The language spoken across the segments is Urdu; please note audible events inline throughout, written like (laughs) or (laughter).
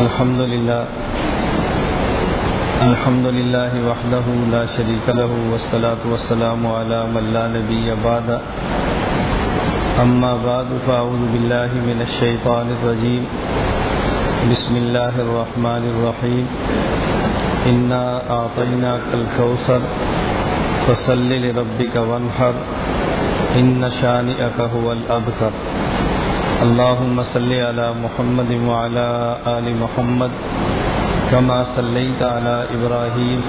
الحمد لله الحمد لله وحده لا شريك له، والصلاة والسلام على من لا نبي بعد. أما بعد، فأعوذ بالله من الشيطان الرجيم. بسم الله الرحمن الرحيم. إنا أعطيناك الكوثر، فصل لربك وانحر، إن شانئك هو الأبتر. اللهم صل على محمد وعلى آل محمد كما صليت على إبراهيم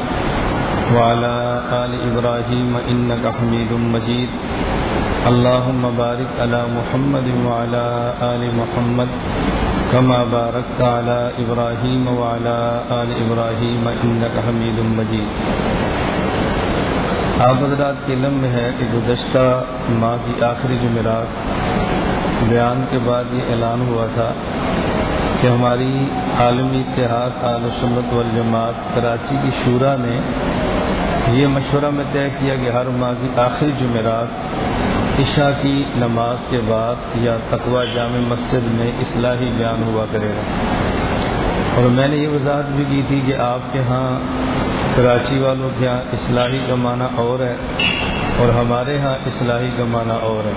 وعلى آل إبراهيم إنك حميد مجيد اللهم بارك على محمد وعلى آل محمد كما باركت على إبراهيم وعلى آل إبراهيم إنك حميد مجيد آپ حضرات کے علم میں ہے کہ گزشتہ ماہ کی آخری جمعرات بیان کے بعد یہ اعلان ہوا تھا کہ ہماری عالمی اتحاد عال سنت والجماعت کراچی کی شورا نے یہ مشورہ میں طے کیا کہ ہر ماہ کی آخری جمعرات عشاء کی نماز کے بعد یا تقوی جامع مسجد میں اصلاحی بیان ہوا کرے گا۔ اور میں نے یہ وضاحت بھی کی تھی کہ آپ کے ہاں کراچی والوں کے ہاں اصلاحی کا معنی اور ہے اور ہمارے ہاں اصلاحی کا معنی اور ہے۔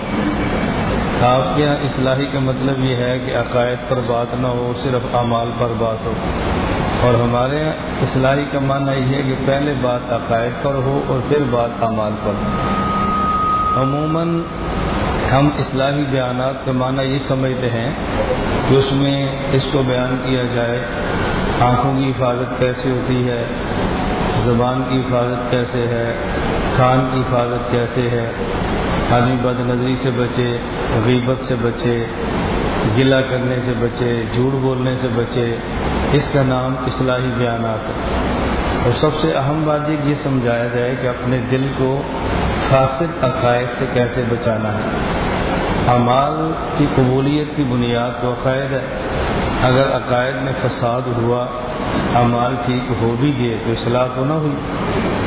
آپ کے یہاں اصلاحی کا مطلب یہ ہے کہ عقائد پر بات نہ ہو، صرف اعمال پر بات ہو۔ اور ہمارے یہاں اصلاحی کا معنی یہ ہے کہ پہلے بات عقائد پر ہو اور پھر بات اعمال پر۔ عموماً ہم اصلاحی بیانات کا معنی یہ سمجھتے ہیں کہ اس میں اس کو بیان کیا جائے، آنکھوں کی حفاظت کیسے ہوتی ہے، زبان کی حفاظت کیسے ہے، کان کی حفاظت کیسے ہے آدمی بد نظری سے بچے، غیبت سے بچے گلا کرنے سے بچے، جھوٹ بولنے سے بچے، اس کا نام اصلاحی بیانات ہے۔ اور سب سے اہم بات یہ یہ سمجھایا جائے کہ اپنے دل کو فاسد عقائد سے کیسے بچانا ہے۔ اعمال کی قبولیت کی بنیاد تو عقائد ہے۔ اگر عقائد میں فساد ہوا، اعمال ٹھیک ہو بھی گئے تو اصلاح تو نہ ہوئی۔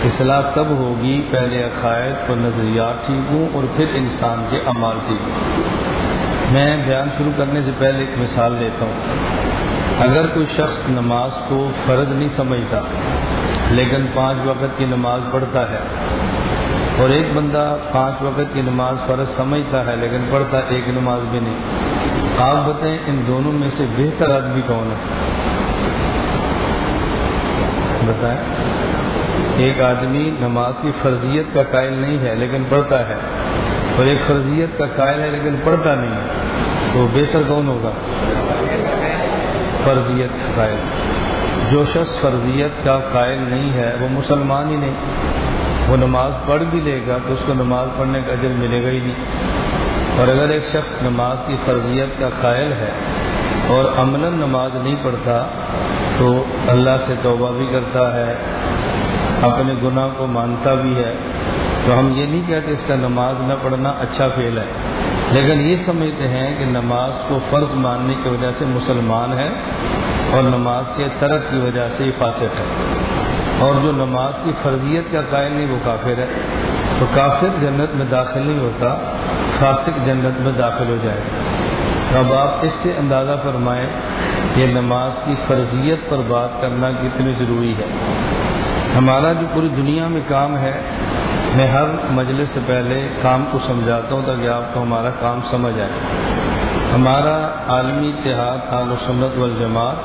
اصلاح تب ہوگی؟ پہلے عقائد اور نظریات ٹھیک ہوں اور پھر انسان کے اعمال ٹھیک ہوں میں بیان شروع کرنے سے پہلے ایک مثال لیتا ہوں۔ اگر کوئی شخص نماز کو فرض نہیں سمجھتا، لیکن پانچ وقت کی نماز پڑھتا ہے، اور ایک بندہ پانچ وقت کی نماز فرض سمجھتا ہے، لیکن پڑھتا ایک نماز بھی نہیں۔ آپ بتائیں ان دونوں میں سے بہتر آدمی کون ہے؟ بتائیں۔ ایک آدمی نماز کی فرضیت کا قائل نہیں ہے لیکن پڑھتا ہے اور ایک فرضیت کا قائل ہے لیکن پڑھتا نہیں ہے، تو بہتر کون ہوگا؟ فرضیت کا قائل۔ جو شخص فرضیت کا قائل نہیں ہے، وہ مسلمان ہی نہیں۔ وہ نماز پڑھ بھی لے گا تو اس کو نماز پڑھنے کا اجر ملے گا ہی نہیں۔ اور اگر ایک شخص نماز کی فرضیت کا قائل ہے اور عملاً نماز نہیں پڑھتا، تو اللہ سے توبہ بھی کرتا ہے اپنے گناہ کو مانتا بھی ہے، تو ہم یہ نہیں کہتے اس کا نماز نہ پڑھنا اچھا فیل ہے۔ لیکن یہ سمجھتے ہیں کہ نماز کو فرض ماننے کی وجہ سے مسلمان ہے اور نماز کے ترک کی وجہ سے فاسق ہے اور جو نماز کی فرضیت کا قائل نہیں، وہ کافر ہے۔ تو کافر جنت میں داخل نہیں ہوتا، فاسق جنت میں داخل ہو جائے۔ گا اب آپ اس سے اندازہ فرمائیں کہ نماز کی فرضیت پر بات کرنا کتنی ضروری ہے۔ ہمارا جو پوری دنیا میں کام ہے، میں ہر مجلس سے پہلے کام کو سمجھاتا ہوں تاکہ آپ کو ہمارا کام سمجھ آئے۔ ہمارا عالمی اتحاد آل و سنت والجماعت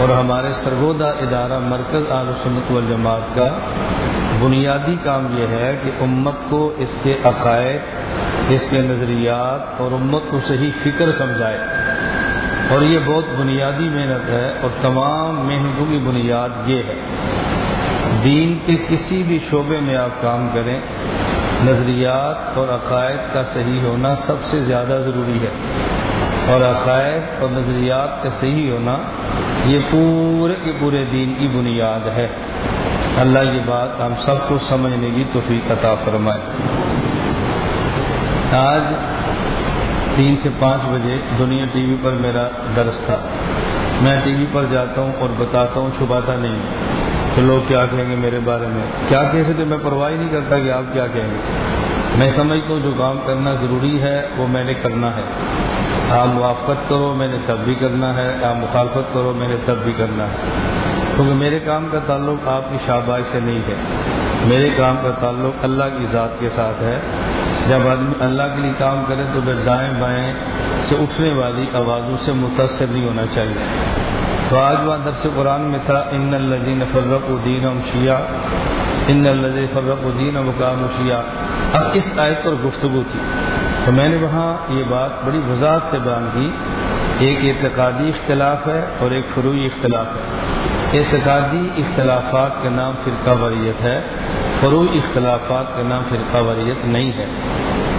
اور ہمارے سرگودا ادارہ مرکز آل و سنت والجماعت کا بنیادی کام یہ ہے کہ امت کو اس کے عقائد، اس کے نظریات اور امت کو صحیح فکر سمجھائے۔ اور یہ بہت بنیادی محنت ہے اور تمام محنتوں کی بنیاد یہ ہے۔ دین کے کسی بھی شعبے میں آپ کام کریں، نظریات اور عقائد کا صحیح ہونا سب سے زیادہ ضروری ہے۔ اور عقائد اور نظریات کا صحیح ہونا یہ پورے کے پورے دین کی بنیاد ہے۔ اللہ یہ بات ہم سب کو سمجھنے کی توفیق عطا فرمائے۔ آج تین سے پانچ بجے دنیا ٹی وی پر میرا درس تھا۔ میں ٹی وی پر جاتا ہوں اور بتاتا ہوں، چھپاتا نہیں۔ تو لوگ کیا کہیں گے میرے بارے میں؟ کیا کہہ سکتے؟ میں پرواہ نہیں کرتا کہ آپ کیا کہیں گے۔ میں سمجھتا ہوں جو کام کرنا ضروری ہے، وہ میں نے کرنا ہے۔ آپ موافقت کرو، میں نے تب بھی کرنا ہے۔ آپ مخالفت کرو، میں نے تب بھی کرنا ہے۔ کیونکہ میرے کام کا تعلق آپ کی شاباش سے نہیں ہے۔ میرے کام کا تعلق اللہ کی ذات کے ساتھ ہے۔ جب آدمی اللہ کے لیے کام کرے تو پھر دائیں بائیں سے اٹھنے والی آوازوں سے متاثر نہیں ہونا چاہیے۔ تو آج وہ درس قرآن میں تھا، ان الدین فرق الدین شیعہ، ان الدین فرق الدین مقام شیعہ۔ اب اس آیت پر گفتگو کی۔ تو میں نے وہاں یہ بات بڑی وضاحت سے بیان کی۔ ایک اعتقادی اختلاف ہے اور ایک فروئی اختلاف ہے۔ اعتقادی اختلافات کا نام فرقہ وریت ہے فروئی اختلافات کا نام فرقہ وریت نہیں ہے۔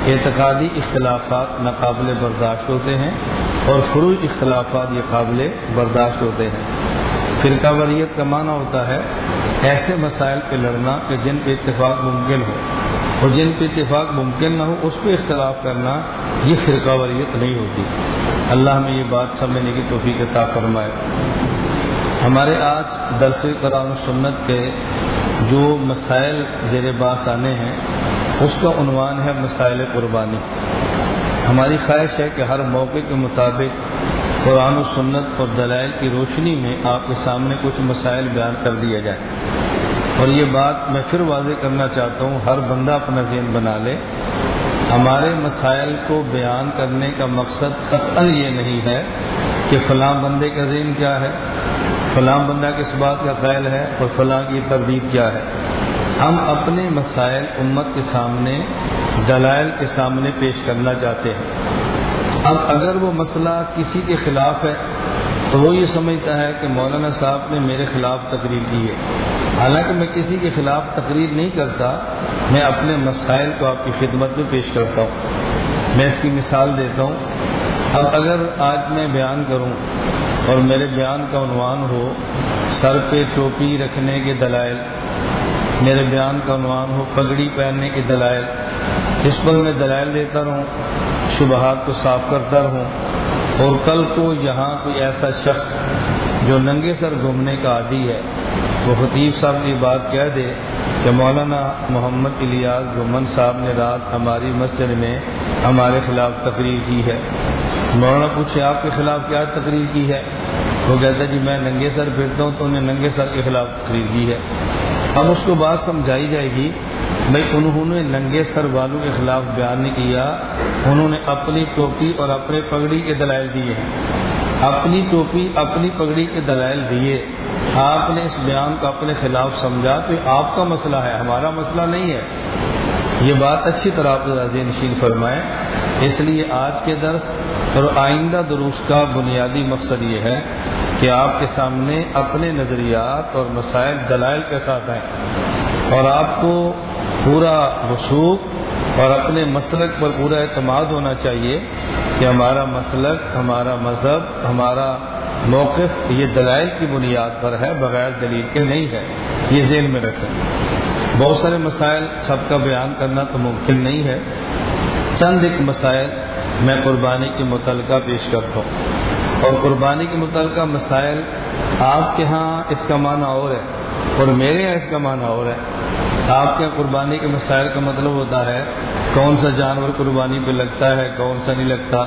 اعتقادی اختلافات ناقابل برداشت ہوتے ہیں اور فروئی اختلافات یہ قابل برداشت ہوتے ہیں۔ فرقہ وریت کا معنی ہوتا ہے ایسے مسائل پہ لڑنا کہ جن پہ اتفاق ممکن ہو۔ اور جن پہ اتفاق ممکن نہ ہو، اس پہ اختلاف کرنا یہ فرقہ وریت نہیں ہوتی۔ اللہ ہمیں یہ بات سمجھنے کی توفیق عطا فرمائے۔ ہمارے آج درس قرآن سنت کے جو مسائل زیر باس آنے ہیں، اس کا عنوان ہے مسائل قربانی۔ ہماری خواہش ہے کہ ہر موقع کے مطابق قرآن و سنت اور دلائل کی روشنی میں آپ کے سامنے کچھ مسائل بیان کر دیا جائے اور یہ بات میں پھر واضح کرنا چاہتا ہوں، ہر بندہ اپنا ذہن بنا لے۔ ہمارے مسائل کو بیان کرنے کا مقصد قطع یہ نہیں ہے کہ فلاں بندے کا ذہن کیا ہے۔ فلاں بندہ کس بات کا خیال ہے اور فلاں کی تربیت کیا ہے؟ ہم اپنے مسائل امت کے سامنے، دلائل کے سامنے پیش کرنا چاہتے ہیں۔ اب اگر وہ مسئلہ کسی کے خلاف ہے، تو وہ یہ سمجھتا ہے کہ مولانا صاحب نے میرے خلاف تقریر کی ہے۔ حالانکہ میں کسی کے خلاف تقریر نہیں کرتا، میں اپنے مسائل کو آپ کی خدمت میں پیش کرتا ہوں۔ میں اس کی مثال دیتا ہوں۔ اب اگر آج میں بیان کروں اور میرے بیان کا عنوان ہو، سر پہ ٹوپی رکھنے کے دلائل۔ میرے بیان کا عنوان ہو، پگڑی پہننے کے دلائل۔ اس پر میں دلائل دیتا رہوں، شبہات کو صاف کرتا رہوں۔ اور کل کو یہاں کوئی ایسا شخص جو ننگے سر گھومنے کا عادی ہے، وہ خطیب صاحب کی بات کہہ دے کہ مولانا محمد الیاس گمن صاحب نے رات ہماری مسجد میں ہمارے خلاف تقریر کی ہے۔ مولانا پوچھے، آپ کے خلاف کیا تقریر کی ہے؟ وہ کہتا جی میں ننگے سر پھرتا ہوں تو انہیں ننگے سر کے خلاف تقریر کی ہے۔ اب اس کو بات سمجھائی جائے گی بھائی انہوں نے ننگے سر والوں کے خلاف بیان نہیں کیا، انہوں نے اپنی ٹوپی اور اپنے پگڑی کے دلائل دیے۔ اپنی ٹوپی، اپنی پگڑی کے دلائل دیے۔ آپ نے اس بیان کو اپنے خلاف سمجھا تو آپ کا مسئلہ ہے، ہمارا مسئلہ نہیں ہے۔ یہ بات اچھی طرح آپ راضی نشین فرمائے۔ اس لیے آج کے درس اور آئندہ دروس کا بنیادی مقصد یہ ہے کہ آپ کے سامنے اپنے نظریات اور مسائل دلائل کے ساتھ آئیں اور آپ کو پورا رسوخ اور اپنے مسلک پر پورا اعتماد ہونا چاہیے کہ ہمارا مسلک، ہمارا مذہب، ہمارا موقف یہ دلائل کی بنیاد پر ہے، بغیر دلیل کے نہیں ہے۔ یہ ذہن میں رکھیں۔ بہت سارے مسائل سب کا بیان کرنا تو ممکن نہیں ہے۔ چند ایک مسائل میں قربانی کے متعلقہ پیش کرتا ہوں۔ اور قربانی کے متعلقہ مسائل آپ کے ہاں اس کا معنی اور ہے اور میرے یہاں اس کا معنی اور ہے۔ آپ کے قربانی کے مسائل کا مطلب ہوتا ہے، کون سا جانور قربانی پہ لگتا ہے، کون سا نہیں لگتا؟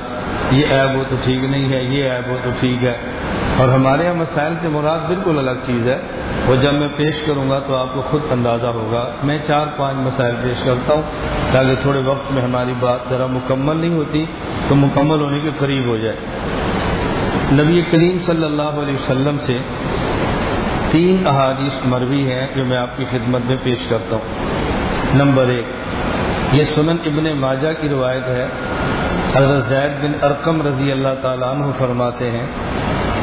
یہ ایب ہو تو ٹھیک نہیں ہے، یہ ایب ہو تو ٹھیک ہے۔ اور ہمارے یہاں مسائل سے مراد بالکل الگ چیز ہے۔ وہ جب میں پیش کروں گا تو آپ کو خود اندازہ ہوگا۔ میں چار پانچ مسائل پیش کرتا ہوں تاکہ تھوڑے وقت میں ہماری بات ذرا مکمل نہیں ہوتی تو مکمل ہونے کے قریب ہو جائے۔ نبی کریم صلی اللہ علیہ وسلم سے تین احادیث مروی ہیں جو میں آپ کی خدمت میں پیش کرتا ہوں۔ نمبر ایک، یہ سنن ابن ماجہ کی روایت ہے۔ حضرت زید بن ارقم رضی اللہ تعالیٰ عنہ فرماتے ہیں،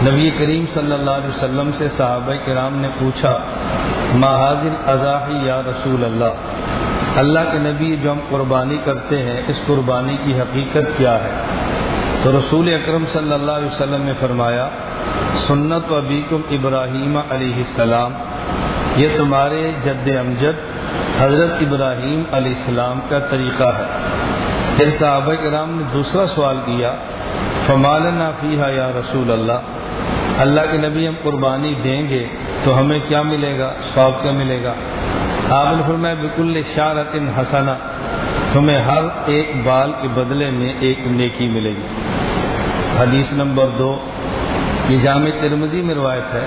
نبی کریم صلی اللہ علیہ وسلم سے صحابہ کرام نے پوچھا مہاجر اضاحی یا رسول اللہ؟ اللہ کے نبی جو ہم قربانی کرتے ہیں، اس قربانی کی حقیقت کیا ہے؟ تو رسول اکرم صلی اللہ علیہ وسلم نے فرمایا سنت و ابیکم ابراہیم علیہ السلام، یہ تمہارے جد امجد حضرت ابراہیم علیہ السلام کا طریقہ ہے۔ پھر صحابہ کرام نے دوسرا سوال کیا، فمالنا فیحا یا رسول اللہ اللہ کے نبی ہم قربانی دیں گے تو ہمیں کیا ملے گا؟ ثواب کیا ملے گا؟ آپ نے فرمایا بالکل شارت حسنا تمہیں ہر ایک بال کے بدلے میں ایک نیکی ملے گی۔ حدیث نمبر دو۔ یہ جامع ترمزی میں روایت ہے۔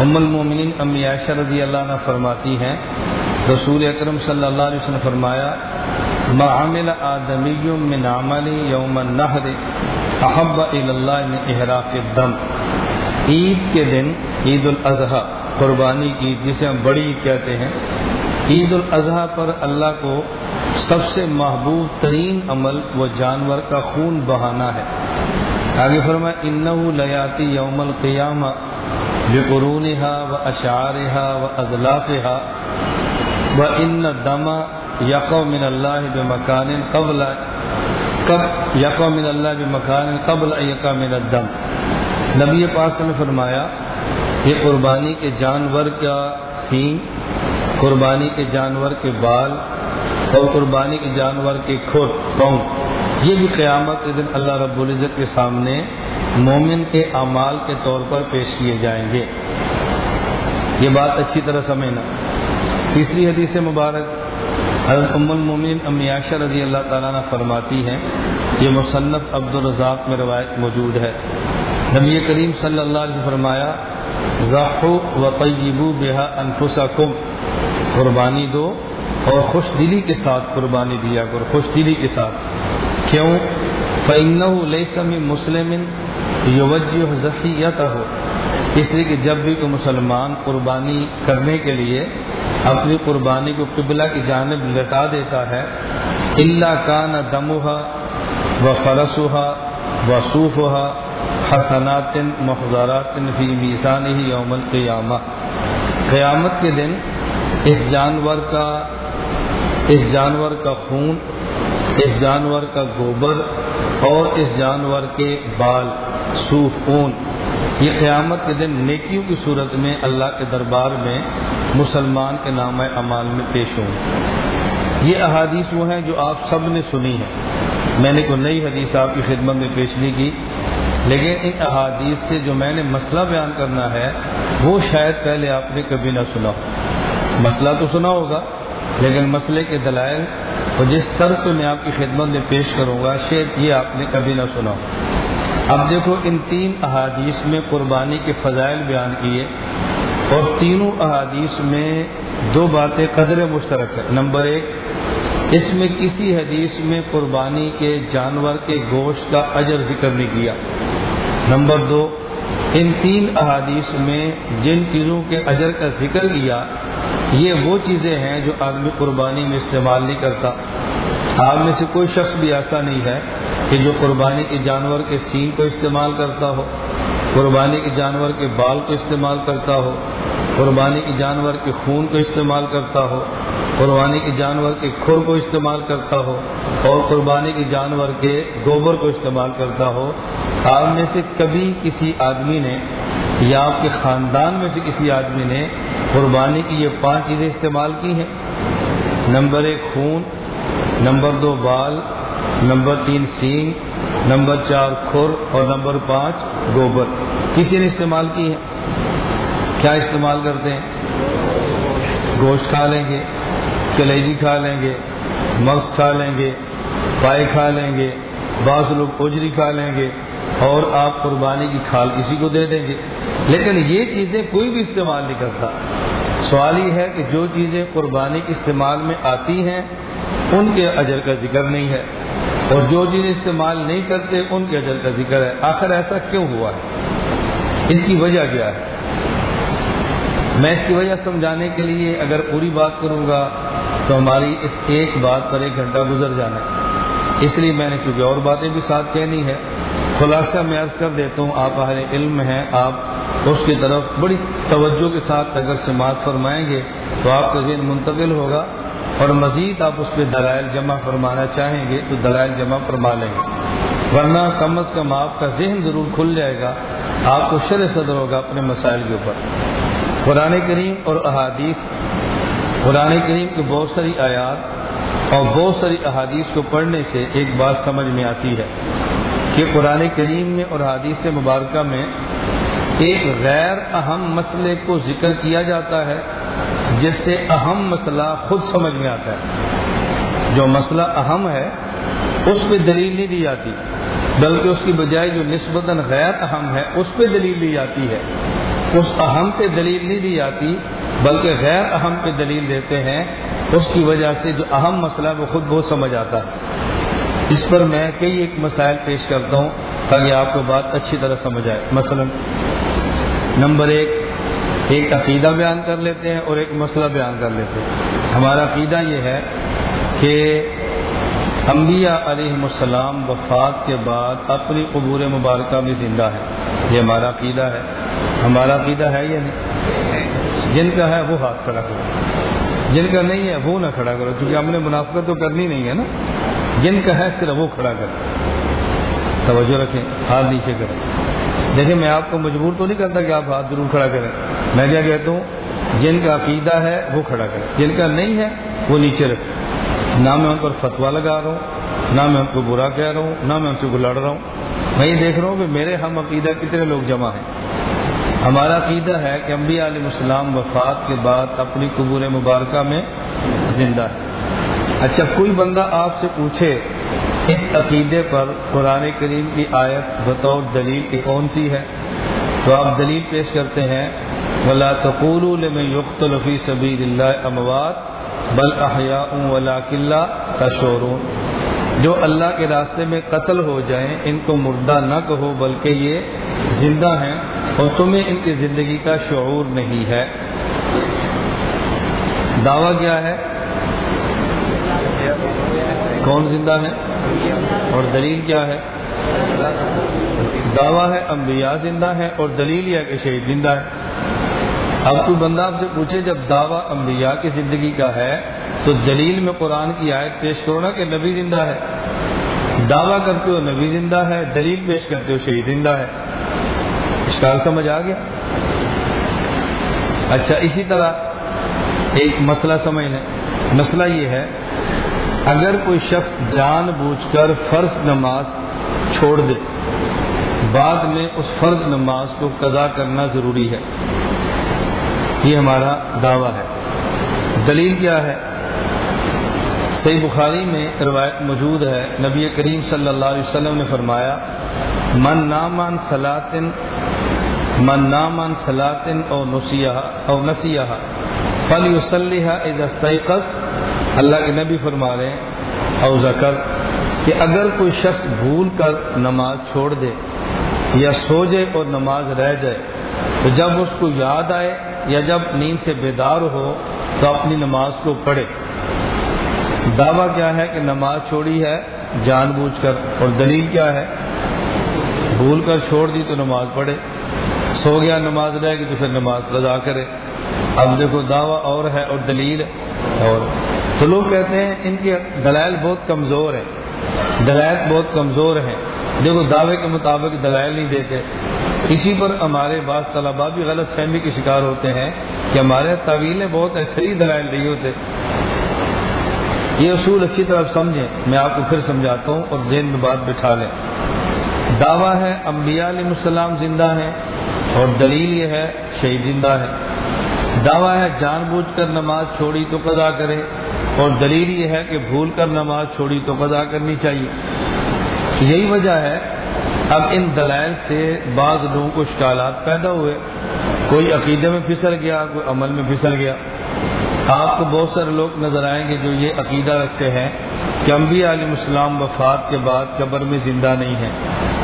ام المومنین امی عائشہ رضی اللہ عنہ فرماتی ہیں، رسول اکرم صلی اللہ علیہ وسلم فرمایا، ما عمل آدمی من عمل یوم النحر احب اللہ من احراق الدم. عید کے دن، عید الاضحیٰ، قربانی کی، جسے ہم بڑی عید کہتے ہیں، عید الاضحیٰ پر اللہ کو سب سے محبوب ترین عمل وہ جانور کا خون بہانا ہے۔ آگے فرمایا، انہو لیاتی یوم القیامہ بقرونها واشعارها واضلافها وان دم یقو من اللہ بمکان قبل یقو من اللہ بمکان قبل یقا من الدم. نبی پاس نے فرمایا، یہ قربانی کے جانور کا سین قربانی کے جانور کے بال اور قربانی کے جانور کے کھر پاؤں یہ بھی قیامت کے دن اللہ رب العزت کے سامنے مومن کے اعمال کے طور پر پیش کیے جائیں گے۔ یہ بات اچھی طرح سمجھنا۔ تیسری حدیث مبارک حضرت ام المومن امیاشہ رضی اللہ تعالیٰ نے فرماتی ہیں، یہ مصنف عبد الرزاق میں روایت موجود ہے۔ نبی کریم صلی اللہ علیہ وسلم فرمایا ذاخو و طیبو بحا انفسا قربانی دو اور خوش دلی کے ساتھ قربانی دیا کر خوش دلی کے ساتھ۔ کیوں؟ فعن لسم مسلم یوجہ ذخیت ہو اس لیے کہ جب بھی کوئی مسلمان قربانی کرنے کے لیے اپنی قربانی کو قبلہ کی جانب لٹا دیتا ہے اللہ کا نہ دموہا و فرسوہا و صوفہ حسنات مخدارات فی میزان ہی یوم القیامہ قیامت کے دن اس جانور کا، اس جانور کا خون اس جانور کا گوبر اور اس جانور کے بال صوف اون یہ قیامت کے دن نیکیوں کی صورت میں اللہ کے دربار میں مسلمان کے نام اعمال میں پیش ہوں۔ یہ احادیث وہ ہیں جو آپ سب نے سنی ہے میں نے کوئی نئی حدیث آپ کی خدمت میں پیش نہیں کی، لیکن ان احادیث سے جو میں نے مسئلہ بیان کرنا ہے، وہ شاید پہلے آپ نے کبھی نہ سنا ہو۔ مسئلہ تو سنا ہوگا، لیکن مسئلے کے دلائل اور جس طرح پہ میں آپ کی خدمت میں پیش کروں گا شاید یہ آپ نے کبھی نہ سنا۔ اب دیکھو، ان تین احادیث میں قربانی کے فضائل بیان کیے اور تینوں احادیث میں دو باتیں قدر مشترک ہے نمبر ایک، اس میں کسی حدیث میں قربانی کے جانور کے گوشت کا اجر ذکر نہیں کیا۔ نمبر دو، ان تین احادیث میں جن چیزوں کے اجر کا ذکر کیا یہ وہ چیزیں ہیں جو آدمی قربانی میں استعمال نہیں کرتا۔ آپ میں سے کوئی شخص بھی ایسا نہیں ہے کہ جو قربانی کے جانور کے سین کو استعمال کرتا ہو، قربانی کے جانور کے بال کو استعمال کرتا ہو، قربانی کے جانور کے خون کو استعمال کرتا ہو، قربانی کے جانور کے کھر کو استعمال کرتا ہو اور قربانی کے جانور کے گوبر کو استعمال کرتا ہو۔ آپ میں سے کبھی کسی آدمی نے یا آپ کے خاندان میں سے کسی آدمی نے قربانی کی یہ پانچ چیزیں استعمال کی ہیں؟ نمبر ایک خون، نمبر دو بال، نمبر تین سینگ، نمبر چار کھر اور نمبر پانچ گوبر۔ کسی نے استعمال کی ہے کیا استعمال کرتے ہیں؟ گوشت کھا لیں گے، کلیجی کھا لیں گے، مغز کھا لیں گے، پائے کھا لیں گے، بعض لوگ اجری کھا لیں گے۔ اور آپ قربانی کی کھال کسی کو دے دیں گے۔ لیکن یہ چیزیں کوئی بھی استعمال نہیں کرتا۔ سوال یہ ہے کہ جو چیزیں قربانی کے استعمال میں آتی ہیں، ان کے اجر کا ذکر نہیں ہے۔ اور جو چیز استعمال نہیں کرتے، ان کے اجر کا ذکر ہے۔ آخر ایسا کیوں ہوا؟ ہے اس کی وجہ کیا ہے؟ میں اس کی وجہ سمجھانے کے لیے اگر پوری بات کروں گا، تو ہماری اس ایک بات پر ایک گھنٹہ گزر جانا ہے۔ اس لیے میں نے کیونکہ اور باتیں بھی ساتھ کہنی ہے خلاصہ میں عرض کر دیتا ہوں، آپ اہل علم ہیں، آپ اس کی طرف بڑی توجہ کے ساتھ اگر سماعت فرمائیں گے تو آپ کا ذہن منتقل ہوگا اور مزید آپ اس پہ دلائل جمع فرمانا چاہیں گے تو دلائل جمع فرما لیں گے۔ ورنہ کم از کم آپ کا ذہن ضرور کھل جائے گا، آپ کو شر صدر ہوگا اپنے مسائل کے اوپر۔ قرآن کریم اور احادیث، قرآن کریم کی بہت ساری آیات اور بہت ساری احادیث کو پڑھنے سے ایک بات سمجھ میں آتی ہے۔ کہ قرآن کریم میں اور حادیث مبارکہ میں ایک غیر اہم مسئلے کو ذکر کیا جاتا ہے، جس سے اہم مسئلہ خود سمجھ میں آتا ہے۔ جو مسئلہ اہم ہے، اس پہ دلیل نہیں دی جاتی، بلکہ اس کی بجائے جو نسبتاً غیر اہم ہے، اس پہ دلیل لی جاتی ہے۔ اس اہم پہ دلیل نہیں دی جاتی، بلکہ غیر اہم پہ دلیل دیتے ہیں۔ اس کی وجہ سے جو اہم مسئلہ وہ خود بہت سمجھ آتا ہے۔ اس پر میں کئی ایک مسائل پیش کرتا ہوں تاکہ آپ کو بات اچھی طرح سمجھ آئے۔ مثلا، نمبر ایک ایک عقیدہ بیان کر لیتے ہیں اور ایک مسئلہ بیان کر لیتے ہیں۔ ہمارا عقیدہ یہ ہے کہ انبیاء علیہ السلام وفات کے بعد اپنی قبور مبارکہ میں زندہ ہے یہ ہمارا عقیدہ ہے۔ ہمارا عقیدہ ہے یا نہیں؟ جن کا ہے وہ ہاتھ کھڑا کرو۔ جن کا نہیں ہے وہ نہ کھڑا کرو، کیونکہ ہم نے منافقت تو کرنی نہیں ہے نا۔ جن کا ہے صرف وہ کھڑا کرو توجہ رکھیں، ہاتھ نیچے کریں۔ دیکھیں، میں آپ کو مجبور تو نہیں کرتا کہ آپ ہاتھ ضرور کھڑا کریں۔ میں کیا کہتا ہوں؟ جن کا عقیدہ ہے وہ کھڑا کریں۔ جن کا نہیں ہے وہ نیچے رکھیں۔ نہ میں ان پر فتوا لگا رہا ہوں، نہ میں ان کو برا کہہ رہا ہوں، نہ میں ان سے گلڑ رہا ہوں۔ میں یہ دیکھ رہا ہوں کہ میرے ہم عقیدہ کتنے لوگ جمع ہیں۔ ہمارا عقیدہ ہے کہ انبیاء علیہ السلام وفات کے بعد اپنی قبور مبارکہ میں زندہ ہے اچھا کوئی بندہ آپ سے پوچھے، اس عقیدے پر قرآن کریم کی آیت بطور دلیل کی کون سی ہے؟ تو آپ دلیل پیش کرتے ہیں، ولا تقول لمن يقتل في سبيل الله اموات بل احیاء ولا قلعہ تشورون جو اللہ کے راستے میں قتل ہو جائیں، ان کو مردہ نہ کہو، بلکہ یہ زندہ ہیں اور تمہیں ان کی زندگی کا شعور نہیں ہے۔ دعویٰ کیا ہے؟ کون زندہ ہے اور دلیل کیا ہے؟ دعویٰ ہے انبیاء زندہ ہے اور دلیل یہ ہے کہ شہید زندہ ہے اب کوئی بندہ آپ سے پوچھے جب دعویٰ انبیاء کی زندگی کا ہے تو دلیل میں قرآن کی آیت پیش کرو نا کہ نبی زندہ ہے۔ دعویٰ کرتے ہو نبی زندہ ہے، دلیل پیش کرتے ہو شہید زندہ ہے۔ اشکال سمجھ آ گیا؟ اچھا اسی طرح ایک مسئلہ سمجھ لیں مسئلہ یہ ہے اگر کوئی شخص جان بوجھ کر فرض نماز چھوڑ دے، بعد میں اس فرض نماز کو قضا کرنا ضروری ہے۔ یہ ہمارا دعویٰ ہے۔ دلیل کیا ہے؟ صحیح بخاری میں روایت موجود ہے۔ نبی کریم صلی اللہ علیہ وسلم نے فرمایا، من نامان سلاطن من نامان سلاطن او نسیہ او نسیہ فل وسلحہ اللہ کے نبی فرما رہے ہیں، او ذکر، کہ اگر کوئی شخص بھول کر نماز چھوڑ دے یا سو جائے اور نماز رہ جائے، تو جب اس کو یاد آئے یا جب نیند سے بیدار ہو، تو اپنی نماز کو پڑھے۔ دعویٰ کیا ہے کہ نماز چھوڑی ہے، جان بوجھ کر، اور دلیل کیا ہے؟ بھول کر چھوڑ دی تو نماز پڑھے۔ سو گیا، نماز رہے گی تو پھر نماز لذا کرے۔ اب دیکھو، دعویٰ اور ہے اور دلیل اور تو لوگ کہتے ہیں ان کے دلائل بہت کمزور ہیں۔ دلائل بہت کمزور ہیں۔ دیکھو، دعوے کے مطابق دلائل نہیں دیتے۔ اسی پر ہمارے بعض طلبا بھی غلط فہمی کے شکار ہوتے ہیں کہ ہمارے طویلیں بہت ایسے ہی دلائل نہیں ہوتے۔ یہ اصول اچھی طرح سمجھیں، میں آپ کو پھر سمجھاتا ہوں اور ذہن میں بات بٹھا لیں۔ دعویٰ ہے، انبیاء علیہ السلام زندہ ہیں اور دلیل یہ ہے، شہید زندہ ہے دعویٰ ہے جان بوجھ کر نماز چھوڑی تو قضا کرے اور دلیل یہ ہے کہ بھول کر نماز چھوڑی تو قضا کرنی چاہیے یہی وجہ ہے اب ان دلائل سے بعض لوگوں کو اشکالات پیدا ہوئے کوئی عقیدے میں پھسل گیا، کوئی عمل میں پھسل گیا۔ آپ کو بہت سارے لوگ نظر آئیں گے جو یہ عقیدہ رکھتے ہیں کہ انبیاء علیہ السلام وفات کے بعد قبر میں زندہ نہیں ہے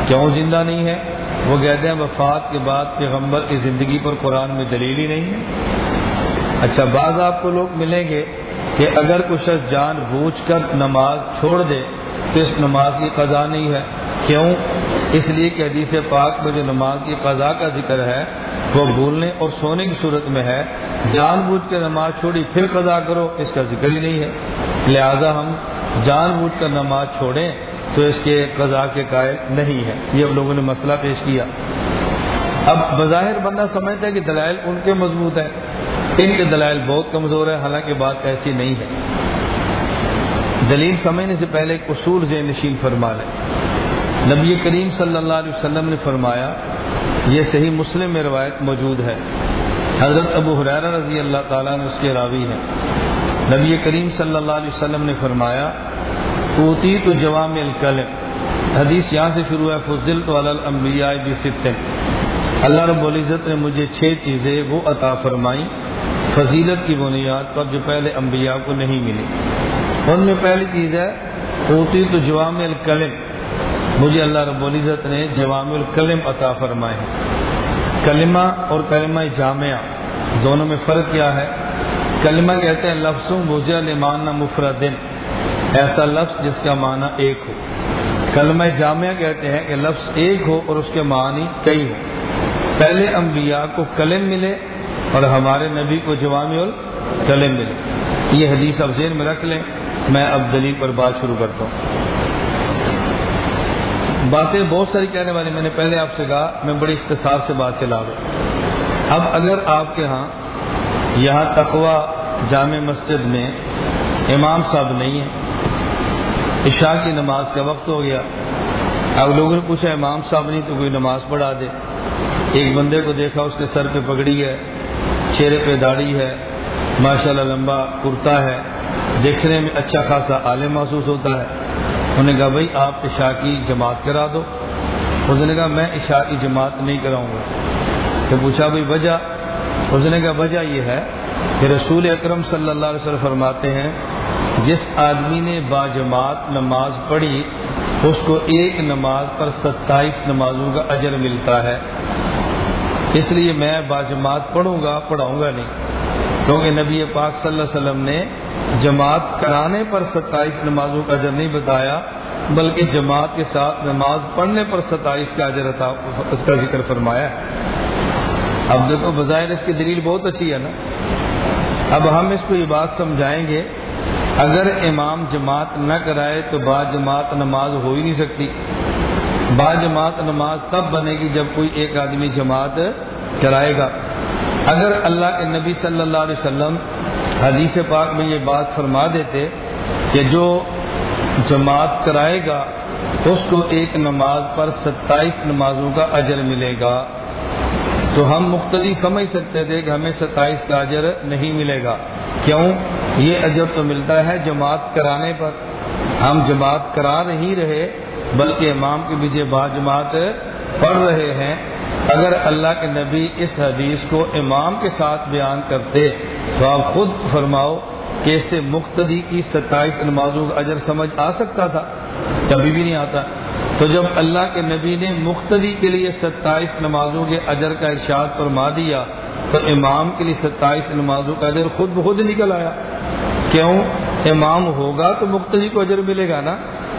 کیوں زندہ نہیں ہے وہ کہتے ہیں وفات کے بعد پیغمبر کی زندگی پر قرآن میں دلیل ہی نہیں ہے۔ اچھا بعض آپ کو لوگ ملیں گے کہ اگر کچھ جان بوجھ کر نماز چھوڑ دے تو اس نماز کی قضا نہیں ہے۔ کیوں؟ اس لیے کہ حدیث پاک میں جو نماز کی قضا کا ذکر ہے، وہ بھولنے اور سونے کی صورت میں ہے۔ جان بوجھ کے نماز چھوڑی، پھر قضا کرو، اس کا ذکر ہی نہیں ہے۔ لہذا ہم جان بوجھ کر نماز چھوڑیں۔ تو اس کے قضا کے قائل نہیں ہے۔ یہ لوگوں نے مسئلہ پیش کیا۔ اب بظاہر بندہ سمجھتا ہے کہ دلائل ان کے مضبوط ہیں۔ ان کے دلائل بہت کمزور ہے حالانکہ بات ایسی نہیں ہے۔ دلیل سمجھنے سے پہلے ایک اصول ذہن نشین فرما لیں نبی کریم صلی اللہ علیہ وسلم نے فرمایا، یہ صحیح مسلم میں روایت موجود ہے۔ حضرت ابو حرار رضی اللہ تعالیٰ نے اس کے راوی ہیں۔ نبی کریم صلی اللہ علیہ وسلم نے فرمایا تو جوام الکلم. حدیث یہاں سے شروع ہے فضل تو الانبیاء بستن اللہ رب العزت نے مجھے چھ چیزیں وہ عطا فرمائی فضیلت کی بنیاد پر جو پہلے انبیاء کو نہیں ملی. ان میں پہلی چیز ہے ہوتی تو جوام الکلم. مجھے اللہ رب العزت نے جوام الکلم عطا فرمائے کلمہ اور کلمہ جامعہ، دونوں میں فرق کیا ہے؟ کلمہ کہتے ہیں لفظوں مجھے معنی مفردن. ایسا لفظ جس کا معنی ایک ہو۔ کلمہ جامعہ کہتے ہیں کہ لفظ ایک ہو اور اس کے معنی کئی ہو۔ پہلے انبیاء کو کلم ملے اور ہمارے نبی کو جوام الکلم ملے۔ یہ حدیث اب ذہن میں رکھ لیں، میں اب دلیل پر بات شروع کرتا ہوں۔ باتیں بہت ساری کہنے والی میں نے پہلے آپ سے کہا، میں بڑی اختصار سے بات چلا رہا اب اگر آپ کے ہاں یہاں تقوا جامع مسجد میں امام صاحب نہیں ہے عشاء کی نماز کا وقت ہو گیا۔ اب لوگوں نے پوچھا، امام صاحب نہیں تو کوئی نماز پڑھا دے۔ ایک بندے کو دیکھا، اس کے سر پہ پگڑی ہے، چہرے پہ داڑھی ہے ماشاء اللہ لمبا کرتا ہے۔ دیکھنے میں اچھا خاصا عالم محسوس ہوتا ہے۔ انہوں نے کہا، بھائی، آپ عشاء کی جماعت کرا دو۔ اس نے کہا، میں عشاء کی جماعت نہیں کراؤں گا۔ تو پوچھا، بھائی، وجہ؟ اس نے کہا، وجہ یہ ہے کہ رسول اکرم صلی اللہ علیہ وسلم فرماتے ہیں جس آدمی نے با جماعت نماز پڑھی، اس کو ایک نماز پر ستائیس نمازوں کا اجر ملتا ہے۔ اس لیے میں با جماعت پڑھوں گا، پڑھاؤں گا نہیں۔ کیونکہ نبی پاک صلی اللہ علیہ وسلم نے جماعت کرانے پر ستائیس نمازوں کا اجر نہیں بتایا، بلکہ جماعت کے ساتھ نماز پڑھنے پر ستائیس کا اجر اس کا ذکر فرمایا اب دیکھو، بظاہر اس کی دلیل بہت اچھی ہے نا۔ اب ہم اس کو یہ بات سمجھائیں گے اگر امام جماعت نہ کرائے تو بعض جماعت نماز ہو ہی نہیں سکتی۔ بعض جماعت نماز تب بنے گی جب کوئی ایک آدمی جماعت کرائے گا۔ اگر اللہ کے نبی صلی اللہ علیہ وسلم حدیث پاک میں یہ بات فرما دیتے کہ جو جماعت کرائے گا، اس کو ایک نماز پر ستائیس نمازوں کا اجر ملے گا۔ تو ہم مختلف سمجھ سکتے تھے کہ ہمیں ستائیس کا اجر نہیں ملے گا۔ کیوں؟ یہ اجر تو ملتا ہے جماعت کرانے پر۔ ہم جماعت کرا نہیں رہے، بلکہ امام کے پیچھے با جماعت پڑھ رہے ہیں۔ اگر اللہ کے نبی اس حدیث کو امام کے ساتھ بیان کرتے تو آپ خود فرماؤ کہ اس سے مقتدی کی ستائیس نمازوں کا اجر سمجھ آ سکتا تھا۔ کبھی بھی نہیں آتا۔ تو جب اللہ کے نبی نے مختلف کے لیے ستائیس نمازوں کے اجر کا ارشاد فرما دیا تو امام کے لیے ستائیس نمازوں کا اجر خود بخود نکل آیا۔ کیوں؟ امام ہوگا تو مقتدی کو اجر ملے گا نا۔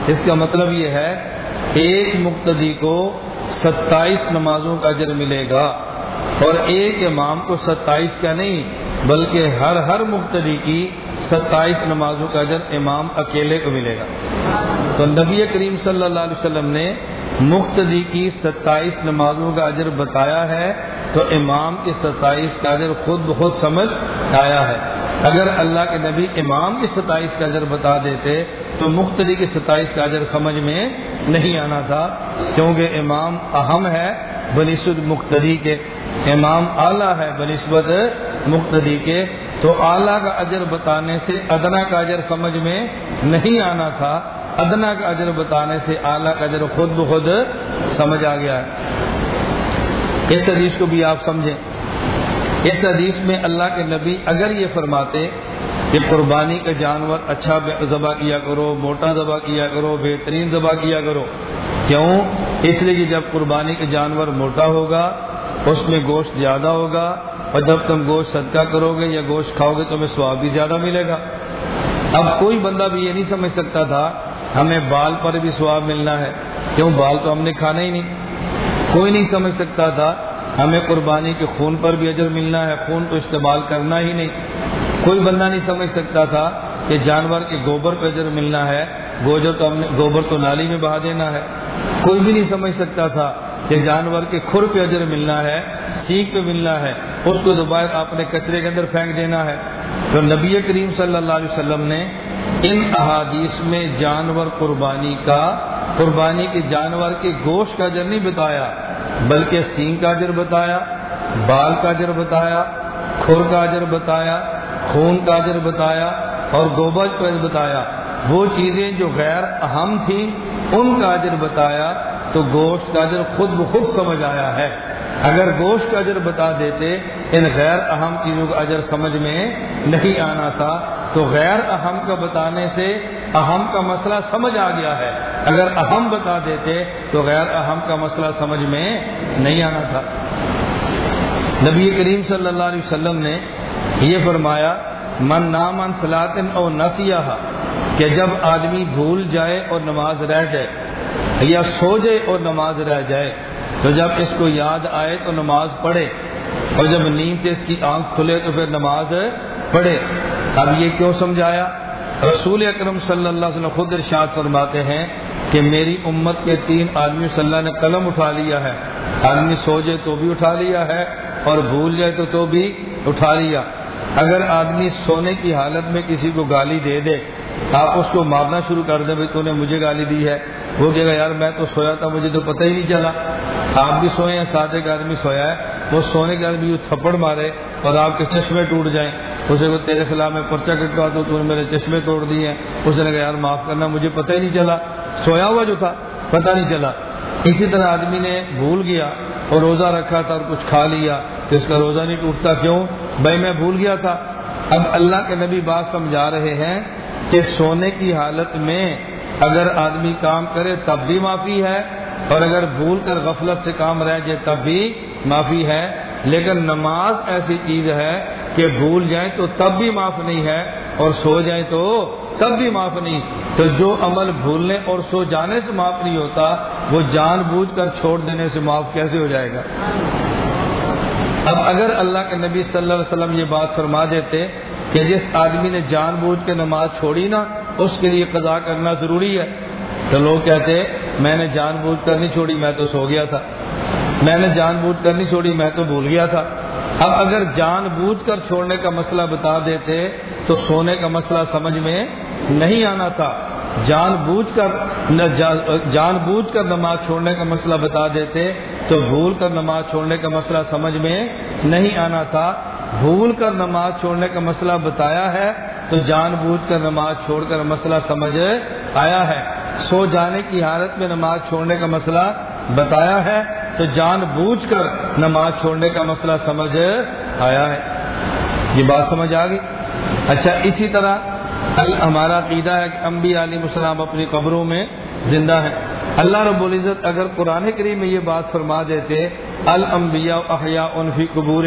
اس کا مطلب یہ ہے، ایک مقتدی کو ستائیس نمازوں کا اجر ملے گا۔ اور ایک امام کو ستائیس کا نہیں، بلکہ ہر ہر مقتدی کی ستائیس نمازوں کا اجر امام اکیلے کو ملے گا۔ تو نبی کریم صلی اللہ علیہ وسلم نے مقتدی کی ستائیس نمازوں کا اجر بتایا ہے، تو امام کی ستائیس کا اجر خود بخود سمجھ آیا ہے۔ اگر اللہ کے نبی امام کی ستائیس کا اجر بتا دیتے، تو مختلف کی ستائیس کا اجر سمجھ میں نہیں آنا تھا، کیونکہ امام اہم ہے بنسبت مقتدی کے۔ امام اعلیٰ ہے بنسبت مقتدی کے۔ تو اعلیٰ کا اجر بتانے سے ادنا کا اجر سمجھ میں نہیں آنا تھا ادنا کا اجر بتانے سے اعلیٰ کا اجر خود بخود سمجھ آ گیا ہے۔ اس حدیث کو بھی آپ سمجھیں۔ اس حدیث میں اللہ کے نبی اگر یہ فرماتے کہ قربانی کا جانور اچھا ذبح کیا کرو، موٹا ذبح کیا کرو، بہترین ذبح کیا کرو، کیوں؟ اس لیے کہ جب قربانی کا جانور موٹا ہوگا، اس میں گوشت زیادہ ہوگا، اور جب تم گوشت صدقہ کرو گے یا گوشت کھاؤ گے، تمہیں سواب بھی زیادہ ملے گا۔ اب کوئی بندہ بھی یہ نہیں سمجھ سکتا تھا ہمیں بال پر بھی سواب ملنا ہے۔ کیوں؟ بال تو ہم نے کھانا ہی نہیں۔ کوئی نہیں سمجھ سکتا تھا، ہمیں قربانی کے خون پر بھی اجر ملنا ہے، خون تو استعمال کرنا ہی نہیں۔ کوئی بندہ نہیں سمجھ سکتا تھا کہ جانور کے گوبر پہ اجر ملنا ہے گوجر تو ہم نے، گوبر تو نالی میں بہا دینا ہے۔ کوئی بھی نہیں سمجھ سکتا تھا کہ جانور کے کھر پہ اجر ملنا ہے سیکھ پہ ملنا ہے، اس کو دوبارہ اپنے کچرے کے اندر پھینک دینا ہے۔ تو نبی کریم صلی اللہ علیہ وسلم نے ان احادیث میں جانور قربانی کا قربانی کے جانور کے گوشت کا اجر نہیں بتایا بلکہ سینگ کا اجر بتایا بال کا اجر بتایا کھر کا اجر بتایا خون کا اجر بتایا اور گوبر کا بتایا وہ چیزیں جو غیر اہم تھیں ان کا اجر بتایا تو گوشت کا اجر خود بخود سمجھ آیا ہے اگر گوشت کا اجر بتا دیتے ان غیر اہم چیزوں کا اجر سمجھ میں نہیں آنا تھا تو غیر اہم کا بتانے سے اہم کا مسئلہ سمجھ آ گیا ہے۔ اگر اہم بتا دیتے تو غیر اہم کا مسئلہ سمجھ میں نہیں آنا تھا۔ نبی کریم صلی اللہ علیہ وسلم نے یہ فرمایا، من نامن سلاطن اور نسیہ کہ جب آدمی بھول جائے اور نماز رہ جائے یا سو جائے اور نماز رہ جائے، تو جب اس کو یاد آئے تو نماز پڑھے اور جب نیند سے اس کی آنکھ کھلے تو پھر نماز پڑھے۔ اب یہ کیوں سمجھایا؟ رسول اکرم صلی اللہ علیہ وسلم خود ارشاد فرماتے ہیں کہ میری امت کے تین آدمی صلی اللہ نے قلم اٹھا لیا ہے۔ آدمی سو جائے تو بھی اٹھا لیا ہے اور بھول جائے تو تو بھی اٹھا لیا۔ اگر آدمی سونے کی حالت میں کسی کو گالی دے دے، آپ اس کو مارنا شروع کر دیں، بھائی تو نے مجھے گالی دی ہے۔ وہ کہے گا، یار میں تو سویا تھا، مجھے تو پتہ ہی نہیں چلا۔ آپ بھی سوئے ہیں ساتھ ایک آدمی سویا ہے۔ وہ سونے کے آدمی تھپڑ مارے اور آپ کے چشمے ٹوٹ جائیں۔ اسے کو تیرے خلاف میں پرچہ کٹوا تو نے میرے چشمے توڑ دیے ہیں۔ اس نے کہا، یار، معاف کرنا، مجھے پتہ ہی نہیں چلا۔ سویا ہوا جو تھا، پتہ نہیں چلا۔ اسی طرح آدمی نے بھول گیا اور روزہ رکھا تھا اور کچھ کھا لیا۔ تو اس کا روزہ نہیں ٹوٹتا، کیوں؟ بھائی، میں بھول گیا تھا۔ اب اللہ کے نبی بات سمجھا رہے ہیں کہ سونے کی حالت میں اگر آدمی کام کرے تب بھی معافی ہے اور اگر بھول کر غفلت سے کام رہ جائے تب بھی معافی ہے۔ لیکن نماز ایسی چیز ہے کہ بھول جائیں تو تب بھی معاف نہیں ہے اور سو جائیں تو تب بھی معاف نہیں۔ تو جو عمل بھولنے اور سو جانے سے معاف نہیں ہوتا، وہ جان بوجھ کر چھوڑ دینے سے معاف کیسے ہو جائے گا؟ اب اگر اللہ کے نبی صلی اللہ علیہ وسلم یہ بات فرما دیتے کہ جس آدمی نے جان بوجھ کے نماز چھوڑی نا، اس کے لیے قضا کرنا ضروری ہے۔ تو لوگ کہتے، میں نے جان بوجھ کر نہیں چھوڑی، میں تو سو گیا تھا۔ میں نے جان بوجھ کر نہیں چھوڑی، میں تو بھول گیا تھا۔ اب اگر جان بوجھ کر چھوڑنے کا مسئلہ بتا دیتے تو سونے کا مسئلہ سمجھ میں نہیں آنا تھا۔ جان بوجھ کر جان بوجھ کر نماز چھوڑنے کا مسئلہ بتا دیتے تو بھول کر نماز چھوڑنے کا مسئلہ سمجھ میں نہیں آنا تھا۔ بھول کر نماز چھوڑنے کا مسئلہ بتایا ہے تو جان بوجھ کر نماز چھوڑ کر مسئلہ سمجھ آیا ہے۔ سو جانے کی حالت میں نماز چھوڑنے کا مسئلہ بتایا ہے۔ تو جان بوجھ کر نماز چھوڑنے کا مسئلہ سمجھ آیا ہے۔ یہ بات سمجھ آ گئی۔ اچھا اسی طرح ہمارا عقیدہ ہے کہ انبیاء علیہ السلام اپنی قبروں میں زندہ ہیں۔ اللہ رب العزت اگر قرآن کریم میں یہ بات فرما دیتے المبیا احیا انفی قبور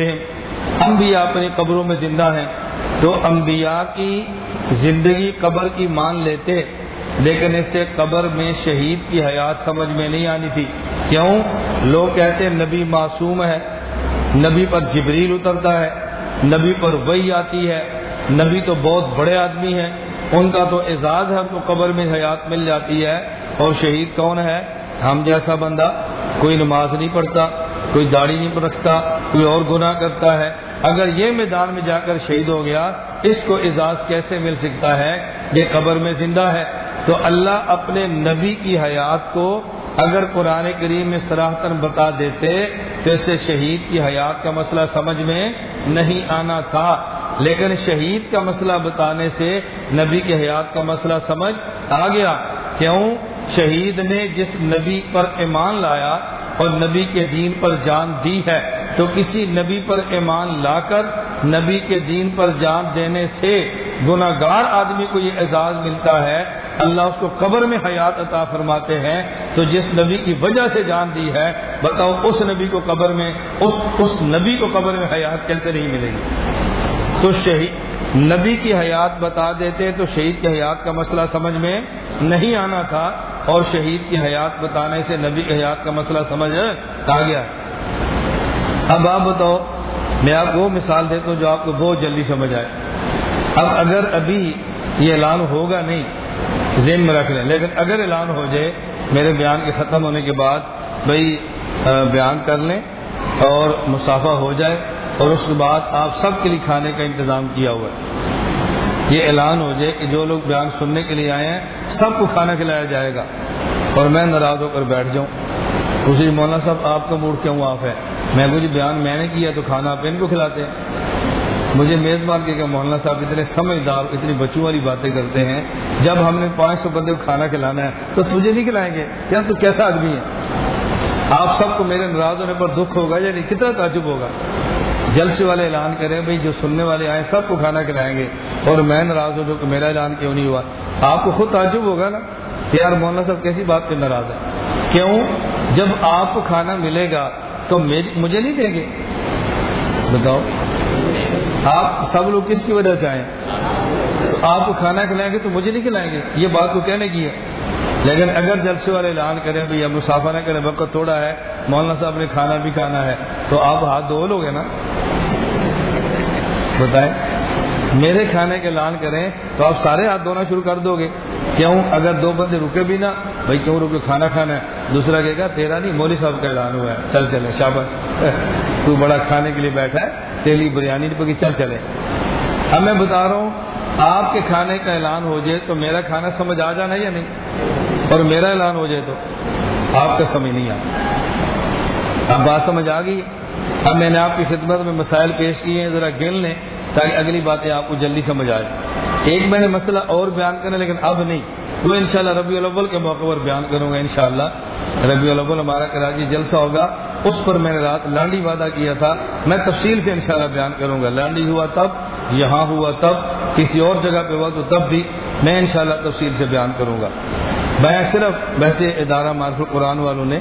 انبیاء اپنی قبروں میں زندہ ہیں، تو انبیاء کی زندگی قبر کی مان لیتے، لیکن اس سے قبر میں شہید کی حیات سمجھ میں نہیں آنی تھی۔ کیوں؟ لوگ کہتے ہیں نبی معصوم ہے، نبی پر جبریل اترتا ہے، نبی پر وہی آتی ہے، نبی تو بہت بڑے آدمی ہیں، ان کا تو اعزاز ہے تو قبر میں حیات مل جاتی ہے، اور شہید کون ہے؟ ہم جیسا بندہ کوئی نماز نہیں پڑھتا، کوئی داڑھی نہیں رکھتا، کوئی اور گناہ کرتا ہے۔ اگر یہ میدان میں جا کر شہید ہو گیا، اس کو اعزاز کیسے مل سکتا ہے یہ قبر میں زندہ ہے؟ تو اللہ اپنے نبی کی حیات کو اگر قرآن کریم میں سراہتن بتا دیتے تو اس سے شہید کی حیات کا مسئلہ سمجھ میں نہیں آنا تھا۔ لیکن شہید کا مسئلہ بتانے سے نبی کی حیات کا مسئلہ سمجھ آ گیا۔ کیوں؟ شہید نے جس نبی پر ایمان لایا اور نبی کے دین پر جان دی ہے، تو کسی نبی پر ایمان لا کر نبی کے دین پر جان دینے سے گناہ گار آدمی کو یہ اعزاز ملتا ہے، اللہ اس کو قبر میں حیات عطا فرماتے ہیں، تو جس نبی کی وجہ سے جان دی ہے، بتاؤ اس نبی کو قبر میں، اس اس نبی کو قبر میں حیات کیسے نہیں ملے گی؟ تو شہید نبی کی حیات بتا دیتے تو شہید کی حیات کا مسئلہ سمجھ میں نہیں آنا تھا، اور شہید کی حیات بتانے سے نبی کی حیات کا مسئلہ سمجھ آ گیا۔ اب آپ بتاؤ، میں آپ وہ مثال دیتا ہوں جو آپ کو بہت جلدی سمجھ آئے۔ اب اگر ابھی یہ اعلان ہوگا نہیں، ذہن میں رکھ لیں۔ لیکن اگر اعلان ہو جائے، میرے بیان کے ختم ہونے کے بعد بھائی بیان کر لیں اور مسافہ ہو جائے اور اس کے بعد آپ سب کے لیے کھانے کا انتظام کیا ہوا ہے۔ یہ اعلان ہو جائے کہ جو لوگ بیان سننے کے لیے آئے ہیں، سب کو کھانا کھلایا جائے گا اور میں ناراض ہو کر بیٹھ جاؤں۔ اسی مولانا صاحب، آپ کا موڈ کیوں آف ہے؟ میں کچھ جی، بیان میں نے کیا تو کھانا آپ ان کو کھلاتے ہیں۔ مجھے میزبان کے کہ مولانا صاحب اتنے سمجھدار، اتنی بچوں والی باتیں کرتے ہیں۔ جب ہم نے پانچ سو بندے کو کھانا کھلانا ہے، تو تجھے نہیں کھلائیں گے؟ یا تو کیسا آدمی ہے؟ آپ سب کو میرے ناراض ہونے پر دکھ ہوگا یا نہیں کتنا تعجب ہوگا؟ جلسے والے اعلان کریں بھائی جو سننے والے آئے، سب کو کھانا کھلائیں گے۔ اور میں ناراض ہوں جو کہ میرا اعلان کیوں نہیں ہوا؟ آپ کو خود تعجب ہوگا نا؟ کہ یار مولانا صاحب، کیسی بات پہ ناراض ہے کیوں؟ جب آپ کو کھانا ملے گا، تو مجھے نہیں دیں گے۔ بتاؤ۔ آپ سب لوگ کس کی وجہ سے آئے؟ آپ کو کھانا کھلائیں گے تو مجھے نہیں کھلائیں گے۔ یہ بات کو کہنے کی ہے۔ لیکن اگر جلسے والے اعلان کریں، بھائی مسافہ نہ کریں وقت تھوڑا ہے، مولانا صاحب نے کھانا بھی کھانا ہے، تو آپ ہاتھ دھو لو گے نا۔ بتائیں۔ میرے کھانے کے اعلان کریں تو آپ سارے ہاتھ دھونا شروع کر دو گے۔ کیوں؟ اگر دو بندے رکے بھی نا، بھائی کیوں رکے؟ کھانا کھانا ہے۔ دوسرا کہے گا، تیرا نہیں، مولوی صاحب کا اعلان ہوا ہے۔ چل چلے شابش (laughs) تو بڑا کھانے کے لیے بیٹھا ہے۔ تیلی بریانی پکی، چل چلے۔ اب میں بتا رہا ہوں، آپ کے کھانے کا اعلان ہو جائے تو میرا کھانا سمجھ آ جانا یا نہیں؟ اور میرا اعلان ہو جائے تو آپ کا سمجھ نہیں آتا اب بات سمجھ آ گئی۔ اب میں نے آپ کی خدمت میں مسائل پیش کیے ہیں، ذرا گن لیں تاکہ اگلی باتیں آپ کو جلدی سمجھ آئے ایک میں نے مسئلہ اور بیان کرنا لیکن اب نہیں۔ وہ انشاءاللہ ربیع الاول کے موقع پر بیان کروں گا انشاءاللہ۔ ربیع الاول ہمارا کراچی جلسہ ہوگا۔ اس پر میں نے رات لانڈی وعدہ کیا تھا۔ میں تفصیل سے انشاءاللہ بیان کروں گا۔ لانڈی ہوا تب، یہاں ہوا تب، کسی اور جگہ پہ ہوا تو تب بھی میں انشاءاللہ تفصیل سے بیان کروں گا۔ میں صرف ویسے ادارہ معرف قرآن والوں نے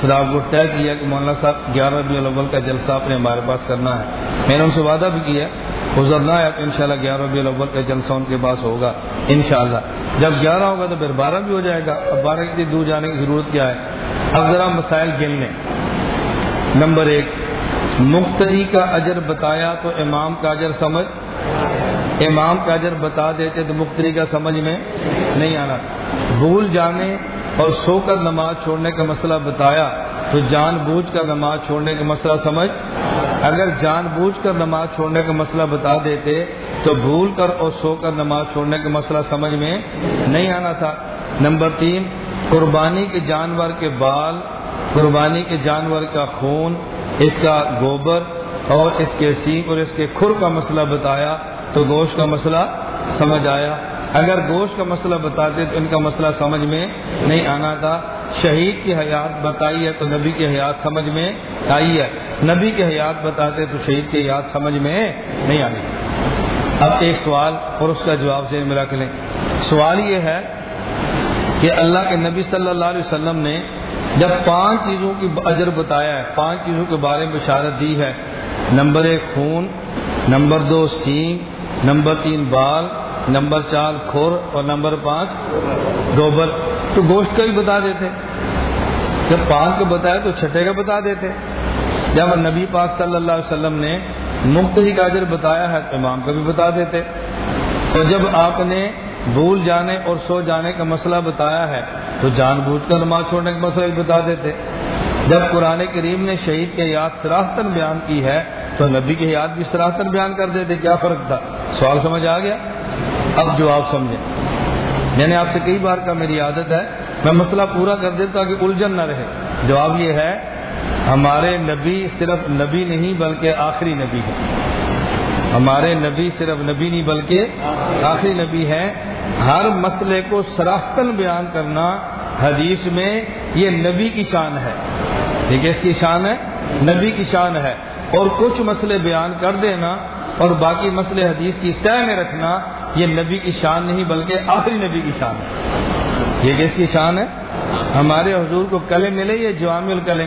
سراب کو طے کیا کہ مولانا صاحب، گیارہ ربیع الاول کا جلسہ اپنے ہمارے پاس کرنا ہے۔ میں نے ان سے وعدہ بھی کیا گزر نہ آیا تو ان شاء اللہ گیارہ ربیع الاول کا جلسہ ان کے پاس ہوگا، انشاءاللہ۔ جب گیارہ ہوگا تو پھر بارہ بھی ہو جائے گا۔ اب بارہ کے دور جانے کی ضرورت کیا ہے؟ اب ذرا مسائل گن لیں نمبر ایک، مقتدی کا اجر بتایا تو امام کا اجر سمجھ؟ امام کا اجر بتا دیتے تو مقتدی کا سمجھ میں نہیں آنا۔ بھول جانے اور سو کر نماز چھوڑنے کا مسئلہ بتایا تو جان بوجھ کر نماز چھوڑنے کا مسئلہ سمجھ؟ اگر جان بوجھ کر نماز چھوڑنے کا مسئلہ بتا دیتے تو بھول کر اور سو کر نماز چھوڑنے کا مسئلہ سمجھ میں نہیں آنا تھا۔ نمبر تین، قربانی کے جانور کے بال، قربانی کے جانور کا خون، اس کا گوبر اور اس کے سینگ اور اس کے کھر کا مسئلہ بتایا تو گوشت کا مسئلہ سمجھ آیا۔ اگر گوشت کا مسئلہ بتاتے تو ان کا مسئلہ سمجھ میں نہیں آنا تھا۔ شہید کی حیات بتائی ہے تو نبی کی حیات سمجھ میں آئی ہے۔ نبی کی حیات بتاتے تو شہید کی حیات سمجھ میں نہیں آنی اب ایک سوال اور اس کا جواب سے ملا لیں۔ سوال یہ ہے کہ اللہ کے نبی صلی اللہ علیہ وسلم نے جب پانچ چیزوں کی اجر بتایا ہے، پانچ چیزوں کے بارے میں بشارت دی ہے۔ نمبر ایک خون، نمبر دو سینگ، نمبر تین بال نمبر چار کھور اور نمبر پانچ گوبر۔ تو گوشت کا بھی بتا دیتے۔ جب پانچ کو بتایا تو چھٹے کا بتا دیتے۔ جب نبی پاک صلی اللہ علیہ وسلم نے مفتی کا اجر بتایا ہے تو امام کا بھی بتا دیتے۔ تو جب آپ نے بھول جانے اور سو جانے کا مسئلہ بتایا ہے تو جان بوجھ کر نماز چھوڑنے کا مسئلہ بھی بتا دیتے۔ جب قرآن کریم نے شہید کے یاد سراہتن بیان کی ہے تو نبی کی یاد بھی سراہتن بیان کر دیتے۔ کیا فرق تھا؟ سوال سمجھ آ گیا؟ اب جو آپ سمجھیں۔ میں نے آپ سے کئی بار کا میری عادت ہے، میں مسئلہ پورا کر دیتا کہ الجھن نہ رہے۔ جواب یہ ہے، ہمارے نبی صرف نبی نہیں بلکہ آخری نبی ہے ہمارے نبی صرف نبی نہیں بلکہ آخری نبی ہے ہر مسئلے کو سراہتن بیان کرنا حدیث میں یہ نبی کی شان ہے۔ ٹھیک ہے اس کی شان ہے؟ نبی کی شان ہے۔ اور کچھ مسئلے بیان کر دینا اور باقی مسئلے حدیث کی طے میں رکھنا یہ نبی کی شان نہیں بلکہ آخری نبی کی شان ہے۔ یہ کس کی شان ہے؟ ہمارے حضور کو کلم ملے، یہ جوام الکلم۔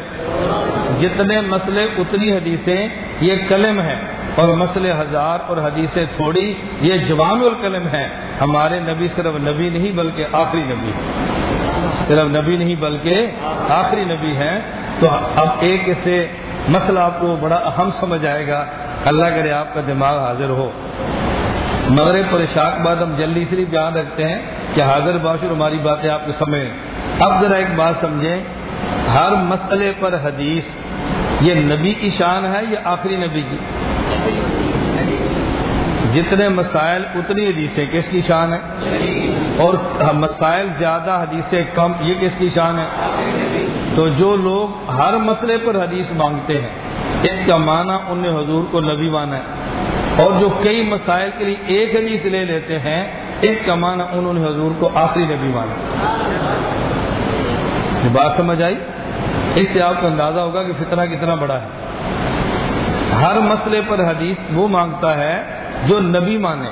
جتنے مسئلے، اتنی حدیثیں یہ کلم ہے اور مسئلے ہزار اور حدیثیں تھوڑی، یہ جوام الکلم ہے ہمارے نبی صرف نبی نہیں بلکہ آخری نبی۔ صرف نبی نہیں بلکہ آخری نبی ہے تو اب ایک سے مسئلہ آپ کو بڑا اہم سمجھ آئے گا۔ اللہ کرے آپ کا دماغ حاضر ہو۔ مغرب پر شاک بعد ہم جلدی سے بیان رکھتے ہیں کہ حاضر باشر ہماری باتیں آپ کو سمجھ اب ذرا ایک بات سمجھیں، ہر مسئلے پر حدیث، یہ نبی کی شان ہے یا آخری نبی کی؟ جتنے مسائل اتنی حدیثیں کس کی شان ہے اور مسائل زیادہ حدیثیں کم، یہ کس کی شان ہے تو جو لوگ ہر مسئلے پر حدیث مانگتے ہیں، اس کا معنی ان نے حضور کو نبی مانا ہے۔ اور جو کئی مسائل کے لیے ایک حدیث لے لیتے ہیں، اس کا معنی انہوں نے حضور کو آخری نبی مانا۔ یہ بات سمجھ آئی؟ اس سے آپ کو اندازہ ہوگا کہ فتنہ کتنا بڑا ہے۔ ہر مسئلے پر حدیث وہ مانگتا ہے جو نبی مانے۔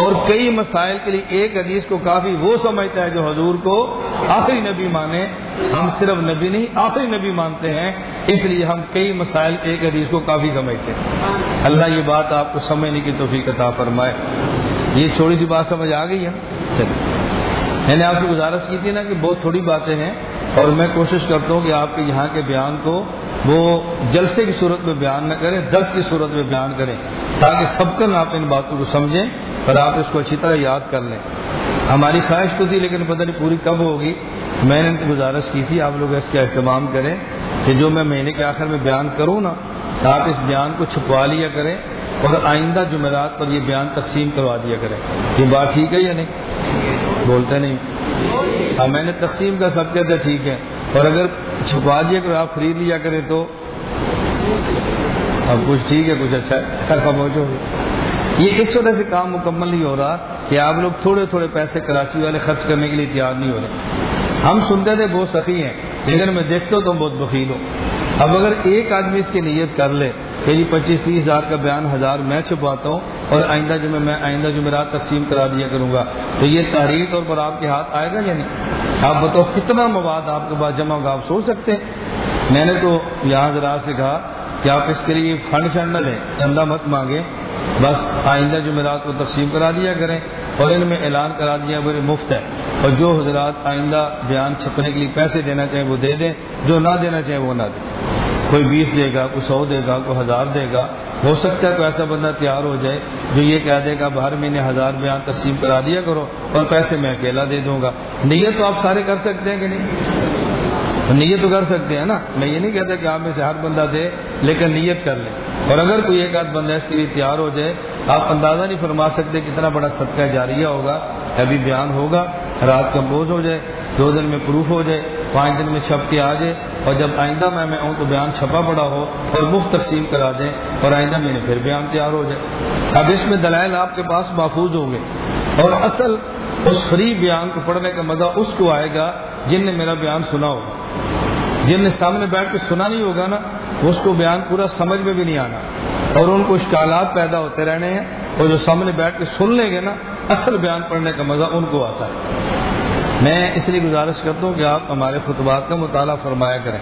اور کئی مسائل کے لیے ایک حدیث کو کافی وہ سمجھتا ہے جو حضور کو آخری نبی مانے، ہم صرف نبی نہیں، آخری نبی مانتے ہیں، اس لیے ہم کئی مسائل ایک حدیث کو کافی سمجھتے ہیں۔ اللہ یہ بات آپ کو سمجھنے کی توفیق عطا فرمائے۔ یہ چھوٹی سی بات سمجھ آ گئی ہے۔ میں نے آپ سے گزارش کی تھی نا کہ بہت تھوڑی باتیں ہیں اور میں کوشش کرتا ہوں کہ آپ کے یہاں کے بیان کو وہ جلسے کی صورت میں بیان نہ کریں دس کی صورت میں بیان کریں، تاکہ سب کن آپ ان باتوں کو سمجھیں اور آپ اس کو اچھی طرح یاد کر لیں۔ ہماری خواہش تو تھی لیکن پتہ نہیں پوری کب ہوگی۔ میں نے ان سے گزارش کی تھی، آپ لوگ اس کا اہتمام کریں کہ جو میں مہینے کے آخر میں بیان کروں نا، آپ اس بیان کو چھپوا لیا کریں اور آئندہ جمعرات پر یہ بیان تقسیم کروا دیا کریں۔ یہ بات ٹھیک ہے یا نہیں؟ بولتے نہیں۔ ہاں میں نے تقسیم کا سب کہتے ٹھیک ہے۔ اور اگر چھپا دیا کر آپ خرید لیا کریں تو اب کچھ ٹھیک ہے، کچھ اچھا ہے خاموش ہو یہ اس وجہ سے کام مکمل نہیں ہو رہا۔ کہ آپ لوگ تھوڑے تھوڑے پیسے کراچی والے خرچ کرنے کے لیے تیار نہیں ہو رہے۔ ہم سنتے تھے بہت سخی ہیں، لیکن میں دیکھتا ہوں تو بہت بخیل ہوں۔ اب اگر ایک آدمی اس کی نیت کر لے کہ جی پچیس تیس ہزار کا بیان ہزار میں چھپاتا ہوں اور آئندہ جو میں آئندہ جمعرات تقسیم کرا دیا کروں گا، تو یہ تحریر طور پر آپ کے ہاتھ آئے گا یا نہیں؟ آپ بتاؤ کتنا مواد آپ کے پاس جمع ہوگا؟ آپ سوچ سکتے ہیں؟ میں نے تو یہاں ذرا سے کہا کہ آپ اس کے لیے فنڈ شنڈ لیں چندہ مت مانگے بس آئندہ جمعرات کو تقسیم کرا دیا کریں اور ان میں اعلان کرا دیا بڑے مفت ہے اور جو حضرات آئندہ بیان چھپنے کے لیے پیسے دینا چاہیں وہ دے دیں، جو نہ دینا چاہیں وہ نہ دیں۔ کوئی بیس دے گا، کوئی سو دے گا، کوئی ہزار دے گا، ہو سکتا ہے کوئی ایسا بندہ تیار ہو جائے جو یہ کہہ دے گا ہر مہینے ہزار بیان تقسیم کرا دیا کرو اور پیسے میں اکیلا دے دوں گا۔ نیت تو آپ سارے کر سکتے ہیں کہ نہیں؟ نیت تو کر سکتے ہیں نا۔ میں یہ نہیں کہتا کہ آپ میں سے ہر بندہ دے، لیکن نیت کر لیں اور اگر کوئی ایک آدھ بندہ اس کے لیے تیار ہو جائے، آپ اندازہ نہیں فرما سکتے کتنا بڑا صدقہ جاریہ ہوگا۔ ابھی بیان ہوگا، رات کا بوجھ ہو جائے، دو دن میں پروف ہو جائے، پانچ دن میں چھپ کے آ جائے۔ اور جب آئندہ میں میں ہوں تو بیان چھپا پڑا ہو اور مفت تقسیم کرا دیں اور آئندہ میں نے پھر بیان تیار ہو جائے۔ اب اس میں دلائل آپ کے پاس محفوظ ہوں گے۔ اور اصل اس فری بیان کو پڑھنے کا مزہ اس کو آئے گا جن نے میرا بیان سنا ہوگا جن نے سامنے بیٹھ کے سنا نہیں ہوگا نا، اس کو بیان پورا سمجھ میں بھی نہیں آنا۔ اور ان کو اشکالات پیدا ہوتے رہنے ہیں۔ اور جو سامنے بیٹھ کے سن لیں گے نا، اصل بیان پڑھنے کا مزہ ان کو آتا ہے۔ میں اس لیے گزارش کرتا ہوں کہ آپ ہمارے خطبات کا مطالعہ فرمایا کریں۔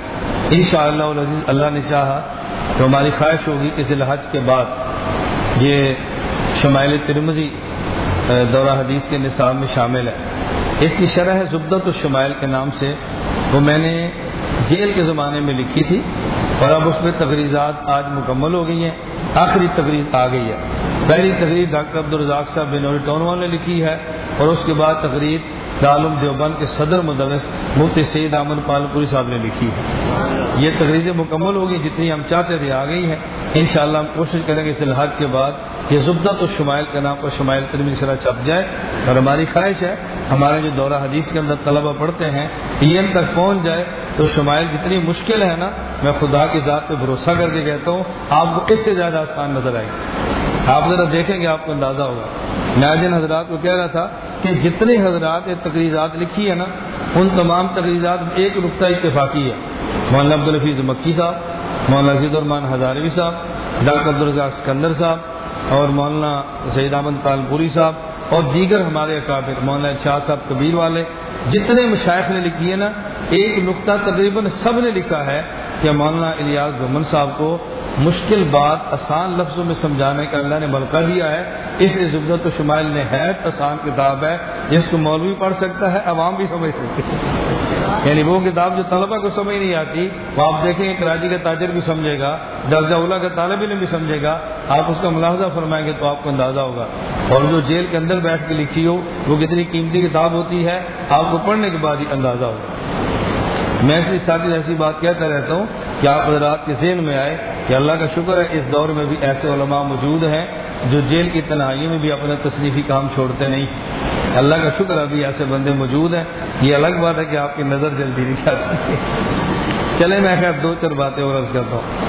ان شاء اللہ اللہ نے چاہا تو ہماری خواہش ہوگی کہ ذی الحج کے بعد یہ شمائل ترمزی دورہ حدیث کے نصاب میں شامل ہے۔ اس کی شرح ہے زبدت الشمائل کے نام سے، وہ میں نے جیل کے زمانے میں لکھی تھی اور اب اس میں تقریرات آج مکمل ہو گئی ہیں، آخری تقریر آ گئی ہے۔ پہلی تقریر ڈاکٹر عبدالرزاق صاحب بنوری ٹونوال نے لکھی ہے اور اس کے بعد تقریر دارالعلوم دیوبند کے صدر مدرس مفتی سید احمد پال پوری صاحب نے لکھی ہے۔ یہ تقریریں مکمل ہوگی جتنی ہم چاہتے تھے، آ گئی ہیں انشاءاللہ ہم کوشش کریں گے اس الحاظ کے بعد یہ زبدت و شمائل کے نام پر شمائل ترمی شرح چھپ جائے۔ اور ہماری خواہش ہے، ہمارے جو دورہ حدیث کے اندر طلبہ پڑھتے ہیں، یہ تک پہنچ جائے۔ تو شمائل جتنی مشکل ہے نا، میں خدا کی ذات پہ بھروسہ کر کے کہتا ہوں، آپ کو اس سے زیادہ آسان نظر آئے گی۔ آپ ذرا دیکھیں گے آپ کو اندازہ ہوگا۔ میں جن حضرات کو کہہ رہا تھا کہ جتنے حضرات تقریرات لکھی ہے نا، ان تمام تقریرات ایک نقطہ اتفاقی ہے۔ مولانا عبدالحفیظ مکی صاحب، مولانا عزیز الرحمان ہزاروی صاحب، ڈاکٹر عبدالرزاق سکندر صاحب اور مولانا سعید احمد تالپوری صاحب اور دیگر ہمارے اکابر، مولانا شاہ صاحب کبیر والے، جتنے مشائق نے لکھی ہے نا ایک نقطہ تقریباً سب نے لکھا ہے کہ مولانا الیاس گمن صاحب کو مشکل بات آسان لفظوں میں سمجھانے کا اللہ نے ملکہ دیا ہے۔ اس عزت و شمائل نے ہے آسان کتاب ہے۔ جس کو مولوی پڑھ سکتا ہے، عوام بھی سمجھ سکتے یعنی وہ کتاب جو طلبہ کو سمجھ نہیں آتی، وہ آپ دیکھیں گے کراچی کا تاجر بھی سمجھے گا درجہ اولا کا طالب علم بھی سمجھے گا۔ آپ اس کا ملاحظہ فرمائیں گے تو آپ کو اندازہ ہوگا۔ اور جو جیل کے اندر بیٹھ کے لکھی ہو، وہ کتنی قیمتی کتاب ہوتی ہے، آپ کو پڑھنے کے بعد ہی اندازہ ہوگا۔ میں اس ساتھ ایسی بات کہتا رہتا ہوں کہ آپ حضرات کے ذہن میں آئے کہ اللہ کا شکر ہے، اس دور میں بھی ایسے علماء موجود ہیں جو جیل کی تنہائی میں بھی اپنا تصنیفی کام چھوڑتے نہیں۔ اللہ کا شکر ابھی ایسے بندے موجود ہیں۔ یہ الگ بات ہے کہ آپ کی نظر جلدی نہیں جاتی۔ چلے میں خیر دو چار باتیں اور عرض کرتا ہوں۔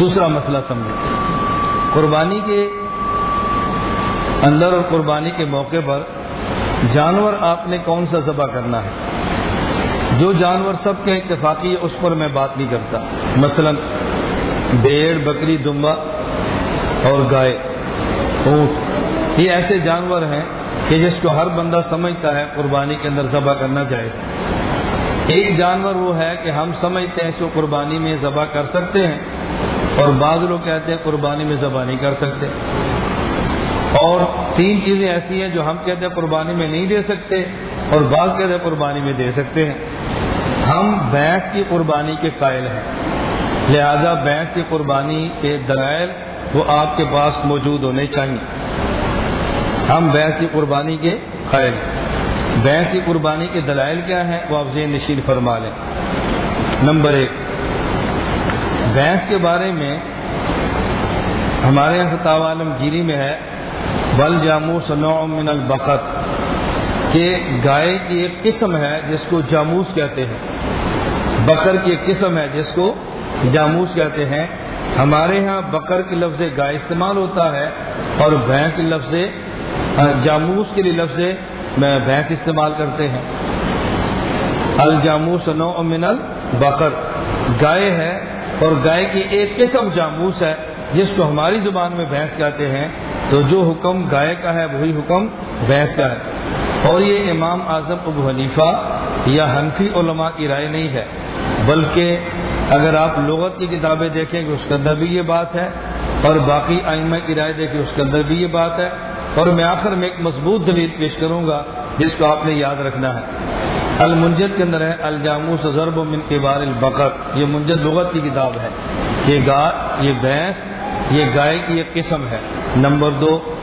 دوسرا مسئلہ سمجھے قربانی کے اندر اور قربانی کے موقع پر جانور آپ نے کون سا ذبح کرنا ہے؟ جو جانور سب کے اتفاقی ہے اس پر میں بات نہیں کرتا۔ مثلا بیڑ بکری، دمبا اور گائے، اونٹ۔ یہ ایسے جانور ہیں کہ جس کو ہر بندہ سمجھتا ہے، قربانی کے اندر ذبح کرنا چاہیے ایک جانور وہ ہے کہ ہم سمجھتے ہیں، اس کو قربانی میں ذبح کر سکتے ہیں اور بعض لوگ کہتے ہیں قربانی میں ذبح نہیں کر سکتے۔ اور تین چیزیں ایسی ہیں جو ہم کہتے ہیں قربانی میں نہیں دے سکتے اور بعض کہتے ہیں قربانی میں دے سکتے ہیں۔ ہم بھینس کی قربانی کے قائل ہیں۔ لہذا بھینس کی قربانی کے دلائل وہ آپ کے پاس موجود ہونے چاہیے۔ ہم بھینس کی قربانی کے قائل ہیں۔ بھینس کی قربانی کے دلائل کیا ہیں وہ آپ ذہن نشین فرما لیں۔ نمبر ایک بھینس کے بارے میں ہمارے یہاں فتح عالم گیری میں ہے، بل جاموس نو من البقت کہ گائے کی ایک قسم ہے جس کو جاموس کہتے ہیں، بکر کی ایک قسم ہے جس کو جاموس کہتے ہیں۔ ہمارے ہاں بکر کے لفظ گائے استعمال ہوتا ہے اور بھینس کے لفظ جاموس کے لیے لفظ میں بھینس استعمال کرتے ہیں۔ الجاموس نو من البقر۔ گائے ہے اور گائے کی ایک قسم جاموس ہے جس کو ہماری زبان میں بھینس کہتے ہیں۔ تو جو حکم گائے کا ہے، وہی حکم بھینس کا ہے۔ اور یہ امام اعظم ابو حنیفہ یا حنفی علماء کی رائے نہیں ہے، بلکہ اگر آپ لغت کی کتابیں دیکھیں گے اس کے اندر بھی یہ بات ہے، اور باقی آئمہ کی رائے دیکھیں اس کے اندر بھی یہ بات ہے۔ اور میں آخر میں ایک مضبوط دلیل پیش کروں گا، جس کو آپ نے یاد رکھنا ہے۔ المنجد کے اندر ہے، الجاموس ضرب من کبار البقر۔ یہ منجد لغت کی کتاب ہے۔ یہ گا یہ بھینس، یہ گائے کی ایک قسم ہے۔ نمبر دو،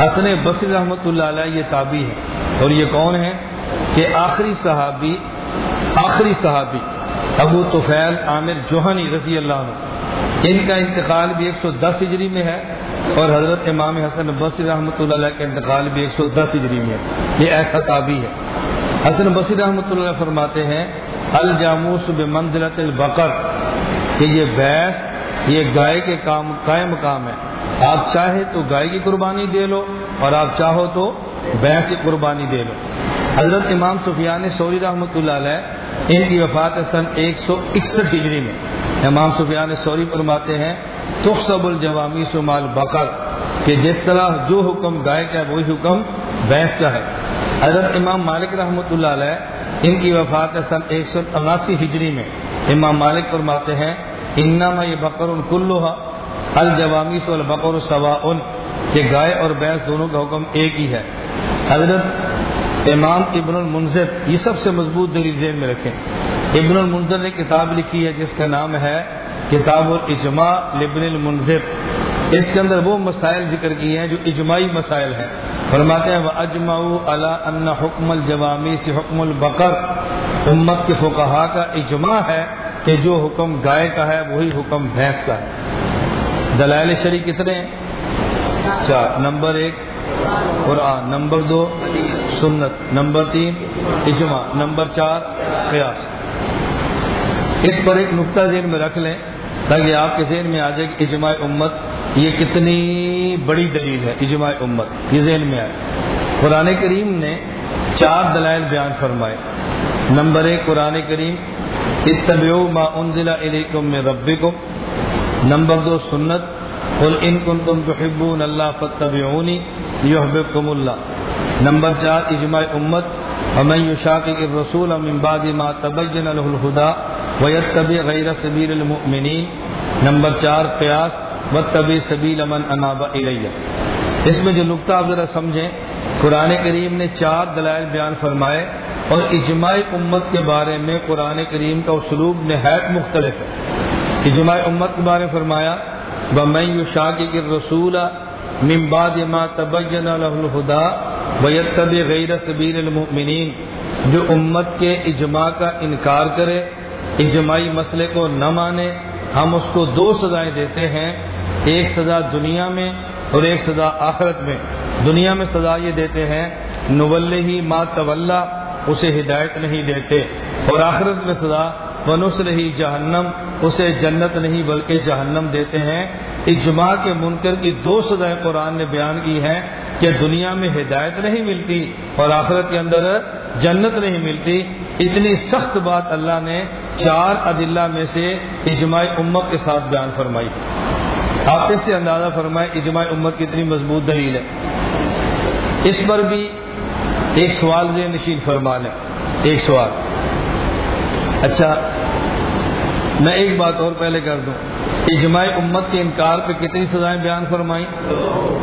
حسن بصری رحمۃ اللہ علیہ یہ تابی ہے۔ اور یہ کون ہے کہ آخری صحابی آخری صحابی، ابو توفیل عامر جوہنی رضی اللہ عنہ، ان کا انتقال بھی ایک سو دس ہجری میں ہے اور حضرت امام حسن بصری رحمۃ اللہ علیہ کا انتقال بھی ایک سو دس ہجری میں ہے۔ یہ ایسا تابی ہے۔ حسن بصیر رحمۃ اللہ فرماتے ہیں، الجاموس بمنزلت البقر، کہ یہ بیس یہ گائے کے کام قائم مقام ہے۔ آپ چاہے تو گائے کی قربانی دے لو اور آپ چاہو تو بھینس کی قربانی دے لو حضرت امام سفیان سوری رحمۃ اللہ علیہ ان کی وفات سن ایک سو اکسٹھ ہجری میں۔ امام سفیان سوری فرماتے ہیں، تخصب الجوامی سمال بکر کہ جس طرح جو حکم گائے کا وہی حکم بھینس کا ہے۔ حضرت امام مالک رحمۃ اللہ علیہ ان کی وفات سن ایک سو اناسی ہجری میں۔ امام مالک فرماتے ہیں، انما یہ بکر الکلوحا الجوامی سو البقر سوا ان کہ گائے اور بیس دونوں کا حکم ایک ہی ہے۔ حضرت امام ابن المنظر یہ سب سے مضبوط دلیل ذہن میں رکھیں۔ ابن المنظر نے کتاب لکھی ہے جس کا نام ہے کتاب الاجماع لبن المنظر اس کے اندر وہ مسائل ذکر کیے ہیں جو اجماعی مسائل ہیں۔ فرماتے ہیں اجماع اللہ ان حکم الجوامی سے حکم البقر۔ امت کے فقہا کا اجماع ہے کہ جو حکم گائے کا ہے، وہی حکم بھینس کا ہے۔ دلائل شریع کتنے ہیں؟ چار. نمبر ایک، قرآن. نمبر دو، سنت. نمبر تین، اجماع. نمبر چار، قیاس. اس پر ایک نقطہ ذہن میں رکھ لیں تاکہ آپ کے ذہن میں آ جائے کہ اجماع امت یہ کتنی بڑی دلیل ہے، اجماع امت. یہ ذہن میں آئے. قرآن کریم نے چار دلائل بیان فرمائے. نمبر ایک، قرآن کریم، اتبعوا ما انزل الیکم من ربکم. نمبر دو، سنت۔ قل ان کنتم تحبون اللہ فاتبعونی یحببکم اللہ۔ نمبر چار، اجماع امت۔ ومن يشاقق الرسول من بعد ما تبين له الهدى ويتبع غير سبيل المؤمنين نمبر چار، قیاس۔ واتبع سبیل من اناب الیہ۔ اس میں جو نقطہ آپ ذرا سمجھیں، قرآن کریم نے چار دلائل بیان فرمائے اور اجماع امت کے بارے میں قرآن کریم کا اسلوب نہایت مختلف ہے۔ اجماع امت کے بارے میں فرمایا بمئی شاہ کی رسول ممباد ما تبین الہدا ویتب غیر سبیر المؤمنین جو امت کے اجماع کا انکار کرے، اجماعی مسئلے کو نہ مانے، ہم اس کو دو سزائیں دیتے ہیں، ایک سزا دنیا میں اور ایک سزا آخرت میں۔ دنیا میں سزا یہ دیتے ہیں نول ہی ما طلّہ اسے ہدایت نہیں دیتے۔ اور آخرت میں سزا بنسل ہی جہنم، اسے جنت نہیں بلکہ جہنم دیتے ہیں۔ اجماع کے منکر کی دو سزائیں قرآن نے بیان کی ہیں کہ دنیا میں ہدایت نہیں ملتی اور آخرت کے اندر جنت نہیں ملتی۔ اتنی سخت بات اللہ نے چار عدلہ میں سے اجماع امت کے ساتھ بیان فرمائی۔ آپ اس سے اندازہ فرمائے اجماع امت کی اتنی مضبوط دلیل ہے۔ اس پر بھی ایک سوال دے نشین فرما لیں۔ ایک سوال۔ اچھا میں ایک بات اور پہلے کر دوں۔ اجماع امت کے انکار پہ کتنی سزائیں بیان فرمائی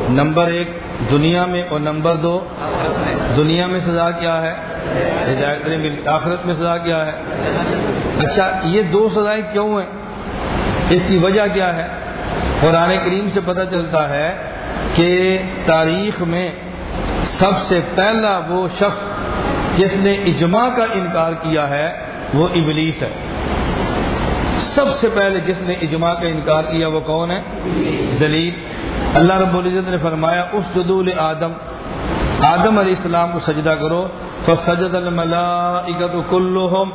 نمبر ایک، دنیا میں، اور نمبر دو، دنیا میں سزا کیا ہے؟ ہدایت آخرت میں سزا کیا ہے؟ اچھا یہ دو سزائیں کیوں ہیں؟ اس کی وجہ کیا ہے؟ قرآن کریم سے پتہ چلتا ہے کہ تاریخ میں سب سے پہلا وہ شخص جس نے اجماع کا انکار کیا ہے، وہ ابلیس ہے۔ سب سے پہلے جس نے اجماع کا انکار کیا وہ کون ہے؟ دلیل اللہ رب العزت نے فرمایا اس جدول آدم آدم علیہ السلام کو سجدہ کرو۔ تو سجد الملائکت کلہم۔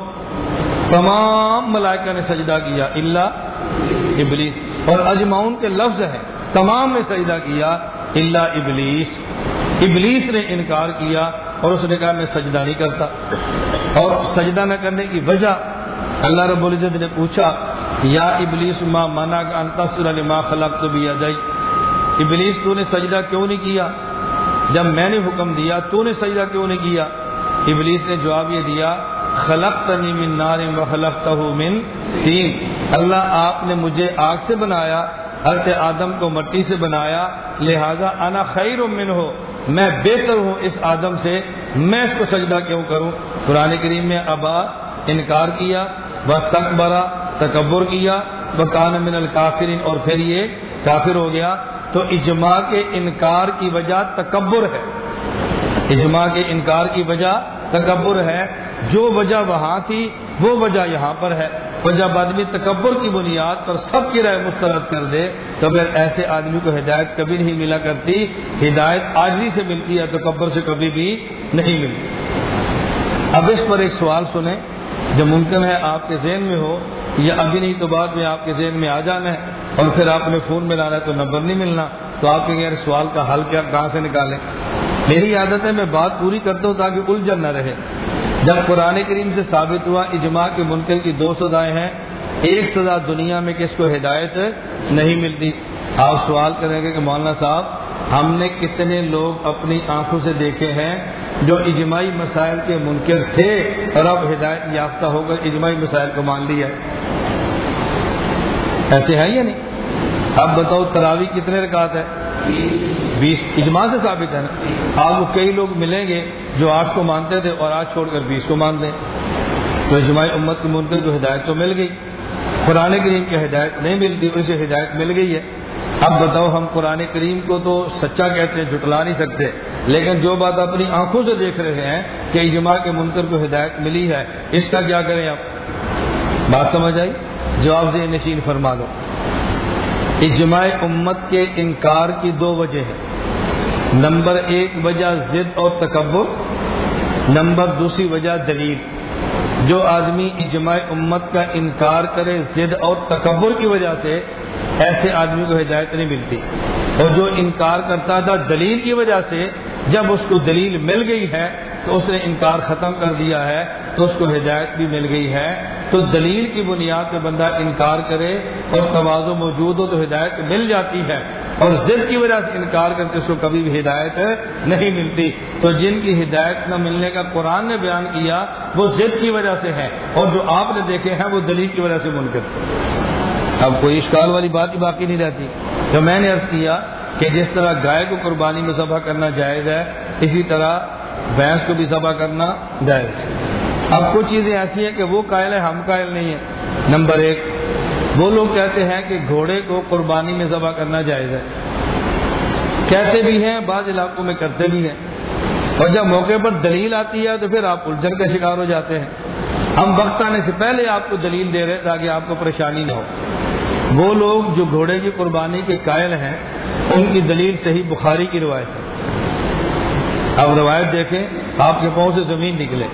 تمام ملائکہ نے سجدہ کیا اللہ ابلیس۔ اور اجماؤن کے لفظ ہے تمام نے سجدہ کیا اللہ ابلیس۔ ابلیس نے انکار کیا اور اس نے کہا، میں سجدہ نہیں کرتا۔ اور سجدہ نہ کرنے کی وجہ اللہ رب العزت نے پوچھا، یا ابلیس ما منا کا انتصر خلق تو بھی جائی ابلیس، تو نے سجدہ کیوں نہیں کیا؟ جب میں نے حکم دیا، تو نے سجدہ کیوں نہیں کیا؟ ابلیس نے جواب یہ دیا خلق من نار و خلق من تین۔ اللہ آپ نے مجھے آگ سے بنایا، حضرت آدم کو مٹی سے بنایا، لہذا انا خیر من ہو میں بہتر ہوں اس آدم سے، میں اس کو سجدہ کیوں کروں؟ قرآن کریم میں ابا انکار کیا بس تک برا تکبر کیا بکان من الکافرین اور پھر یہ کافر ہو گیا۔ تو اجماع کے انکار کی وجہ تکبر ہے۔ اجماع کے انکار کی وجہ تکبر ہے۔ جو وجہ وہاں تھی، وہ وجہ یہاں پر ہے۔ اور جب آدمی تکبر کی بنیاد پر سب کی رائے مسترد کر دے۔ تو پھر ایسے آدمی کو ہدایت کبھی نہیں ملا کرتی۔ ہدایت آجری سے ملتی ہے، تکبر سے کبھی بھی نہیں ملتی۔ اب اس پر ایک سوال سنیں۔ جو ممکن ہے آپ کے ذہن میں ہو یا ابھی نہیں تو بعد میں آپ کے ذہن میں آ جانا ہے اور پھر آپ نے فون میں لانا ہے تو نمبر نہیں ملنا، تو آپ کے غیر سوال کا حل کیا، کہاں سے نکالیں؟ میری عادت ہے میں بات پوری کرتا ہوں تاکہ الجھن نہ رہے۔ جب قرآن کریم سے ثابت ہوا، اجماع کے منکر کی دو سزائیں ہیں۔ ایک سزا دنیا میں کس کو ہدایت نہیں ملتی۔ آپ سوال کریں گے کہ مولانا صاحب، ہم نے کتنے لوگ اپنی آنکھوں سے دیکھے ہیں جو اجماعی مسائل کے منکر تھے اور اب ہدایت یافتہ ہو کر اجماعی مسائل کو مان لیا۔ ایسے ہے یا نہیں؟ اب بتاؤ تراوی کتنے رکعت ہے بیس۔ اجماع سے ثابت ہے نا؟ آج وہ کئی لوگ ملیں گے جو آٹھ کو مانتے تھے اور آج چھوڑ کر بیس کو مان دیں تو اجماعی امت کے منکر کو ہدایت تو مل گئی قرآن کریم کی ہدایت نہیں ملتی، اسے ہدایت مل گئی ہے۔ اب بتاؤ ہم قرآن کریم کو تو سچا کہتے ہیں، جھٹلا نہیں سکتے۔ لیکن جو بات اپنی آنکھوں سے دیکھ رہے ہیں کہ اجماع کے منکر کو ہدایت ملی ہے، اس کا کیا کریں آپ؟ بات سمجھ آئی؟ جواب سے نشین فرما دو۔ اجماع امت کے انکار کی دو وجہ ہیں۔ نمبر ایک وجہ ضد اور تکبر، نمبر دوسری وجہ دلیل۔ جو آدمی اجماع امت کا انکار کرے ضد اور تکبر کی وجہ سے ایسے آدمی کو ہدایت نہیں ملتی۔ اور جو انکار کرتا تھا دلیل کی وجہ سے جب اس کو دلیل مل گئی ہے تو اس نے انکار ختم کر دیا ہے، تو اس کو ہدایت بھی مل گئی ہے۔ تو دلیل کی بنیاد پہ بندہ انکار کرے اور توازو موجود ہو تو ہدایت مل جاتی ہے۔ اور ضد کی وجہ سے انکار کر کے اس کو کبھی بھی ہدایت نہیں ملتی۔ تو جن کی ہدایت نہ ملنے کا قرآن نے بیان کیا، وہ ضد کی وجہ سے ہے اور جو آپ نے دیکھے ہیں، وہ دلیل کی وجہ سے منکر اب کوئی اشکال والی بات ہی باقی نہیں رہتی۔ تو میں نے عرض کیا کہ جس طرح گائے کو قربانی میں ذبح کرنا جائز ہے، اسی طرح بھینس کو بھی ذبح کرنا جائز اب کچھ چیزیں ایسی ہیں کہ وہ قائل ہے ہم قائل نہیں ہیں۔ نمبر ایک، وہ لوگ کہتے ہیں کہ گھوڑے کو قربانی میں ذبح کرنا جائز ہے۔ کہتے بھی ہیں، بعض علاقوں میں کرتے بھی ہیں۔ اور جب موقع پر دلیل آتی ہے تو پھر آپ الجھن کا شکار ہو جاتے ہیں۔ ہم وقت آنے سے پہلے آپ کو دلیل دے رہے تاکہ آپ کو پریشانی نہ ہو۔ وہ لوگ جو گھوڑے کی قربانی کے قائل ہیں، ان کی دلیل صحیح بخاری کی روایت ہے۔ اب روایت دیکھیں، آپ کے پاؤں سے زمین نکلے۔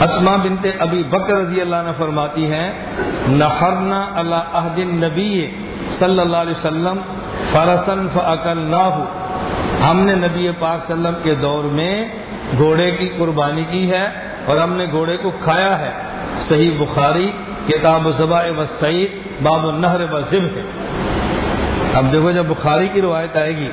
اسما بنتے ابھی بکر رضی اللہ نے فرماتی ہیں، نخرنا اللہ عہد نبی صلی اللہ علیہ وسلم فرسن فعقل نہ ہم نے نبی پاک صلی اللہ علیہ وسلم کے دور میں گھوڑے کی قربانی کی ہے اور ہم نے گھوڑے کو کھایا ہے۔ صحیح بخاری، کتاب و ذبح و سعید باب النہر و ذب ہے اب دیکھو جب بخاری کی روایت آئے گی،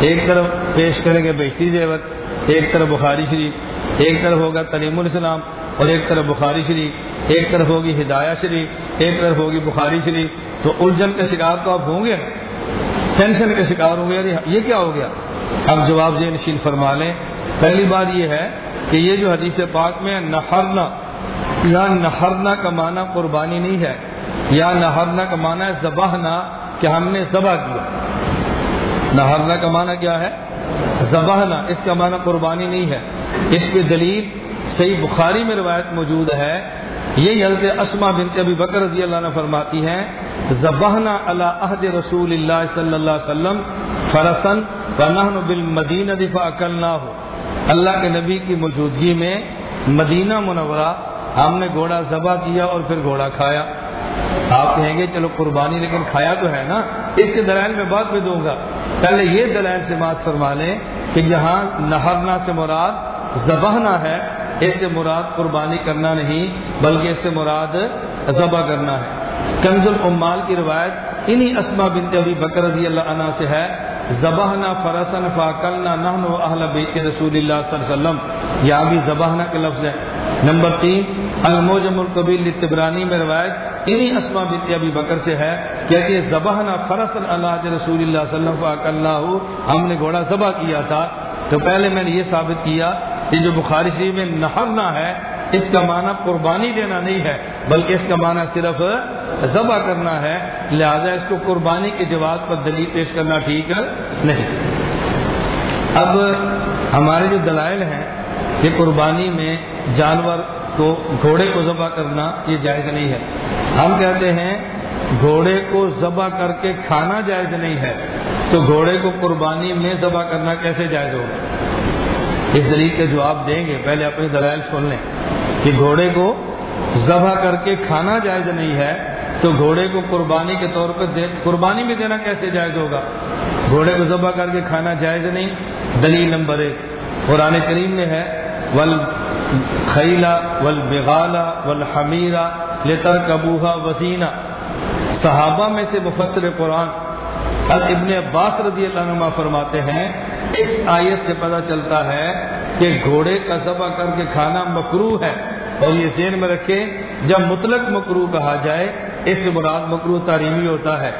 ایک طرف پیش کریں گے بیشتی زیوت ایک طرف بخاری شریف، ایک طرف ہوگا تلیم الاسلام اور ایک طرف بخاری شریف، ایک طرف ہوگی ہدایہ شریف، ایک طرف ہوگی بخاری شریف۔ تو الجھن کا شکار تو آپ ہوں گے؟ ٹینشن کا شکار ہوں گے؟ یعنی یہ کیا ہو گیا؟ اب جواب ذہن نشین فرما لیں۔ پہلی بات یہ ہے کہ یہ جو حدیث پاک میں نہرنا یا نہرنا کا معنی قربانی نہیں ہے، یا نہرنا کا معنی ہے زبہنا کہ ہم نے ذبح کیا۔ نہرنا کا معنی کیا ہے؟ زبہنا اس کا معنی قربانی نہیں ہے۔ اس کی دلیل صحیح بخاری میں روایت موجود ہے۔ یہ حضرت اسما بنت ابی بکر رضی اللہ عنہ فرماتی ہیں زبہنا اللہ عہد رسول اللہ صلی اللہ علیہ وسلم فرسن بنہن بالمدینہ دفاع کرنا ہو اللہ کے نبی کی موجودگی میں مدینہ منورہ ہم نے گھوڑا ذبح کیا اور پھر گھوڑا کھایا۔ آپ کہیں گے چلو قربانی لیکن کھایا تو ہے نا؟ اس کے دلائل میں بات بھی دوں گا۔ پہلے یہ دلائل سے بات فرما لیں کہ جہاں نہرنا سے مراد ذبحنا ہے۔ اس سے مراد قربانی کرنا نہیں، بلکہ اس سے مراد ذبح کرنا ہے۔ کنز العمال کی روایت انہی اسما بنت ابی بکر رضی اللہ عنہ سے ہے۔ زبہنا فرسن فاکلنا نحن اہل بیت رسول اللہ صلی اللہ علیہ وسلم۔ یہاں بھی زبہنا کا لفظ ہے نمبر تین الموجم القبیل تبرانی میں روایت انہی اسما بنت ابی بکر سے ہے کہتے ہیں زبہنا فرسن اللہ رسول اللہ صلی اللہ علیہ ہم نے گھوڑا ذبح کیا تھا۔ تو پہلے میں نے یہ ثابت کیا کہ جو بخاری شریف میں نہرنا ہے، اس کا معنی قربانی دینا نہیں ہے، بلکہ اس کا معنی صرف ذبح کرنا ہے۔ لہذا اس کو قربانی کے جواب پر دلیل پیش کرنا ٹھیک نہیں۔ اب ہمارے جو دلائل ہیں کہ قربانی میں جانور کو گھوڑے کو ذبح کرنا یہ جائز نہیں ہے۔ ہم کہتے ہیں گھوڑے کو ذبح کر کے کھانا جائز نہیں ہے۔ تو گھوڑے کو قربانی میں ذبح کرنا کیسے جائز ہوگا؟ اس دلیل کا جواب دیں گے۔ پہلے اپنی دلائل سن لیں کہ گھوڑے کو ذبح کر کے کھانا جائز نہیں ہے تو گھوڑے کو قربانی کے طور پر قربانی میں دینا کیسے جائز ہوگا؟ گھوڑے کو ذبح کر کے کھانا جائز نہیں۔ دلیل نمبر ایک قرآن کریم میں ہے ول خیلا ول بغالا ول حمیرہ لتر وسینہ صحابہ میں سے مفسر قرآن ابن عباس رضی اللہ عنہ فرماتے ہیں، اس آیت سے پتہ چلتا ہے کہ گھوڑے کا ذبح کر کے کھانا مکرو ہے اور یہ ذہن میں رکھے جب مطلق مکرو کہا جائے، اس سے مراد مکرو تعلیمی ہوتا ہے۔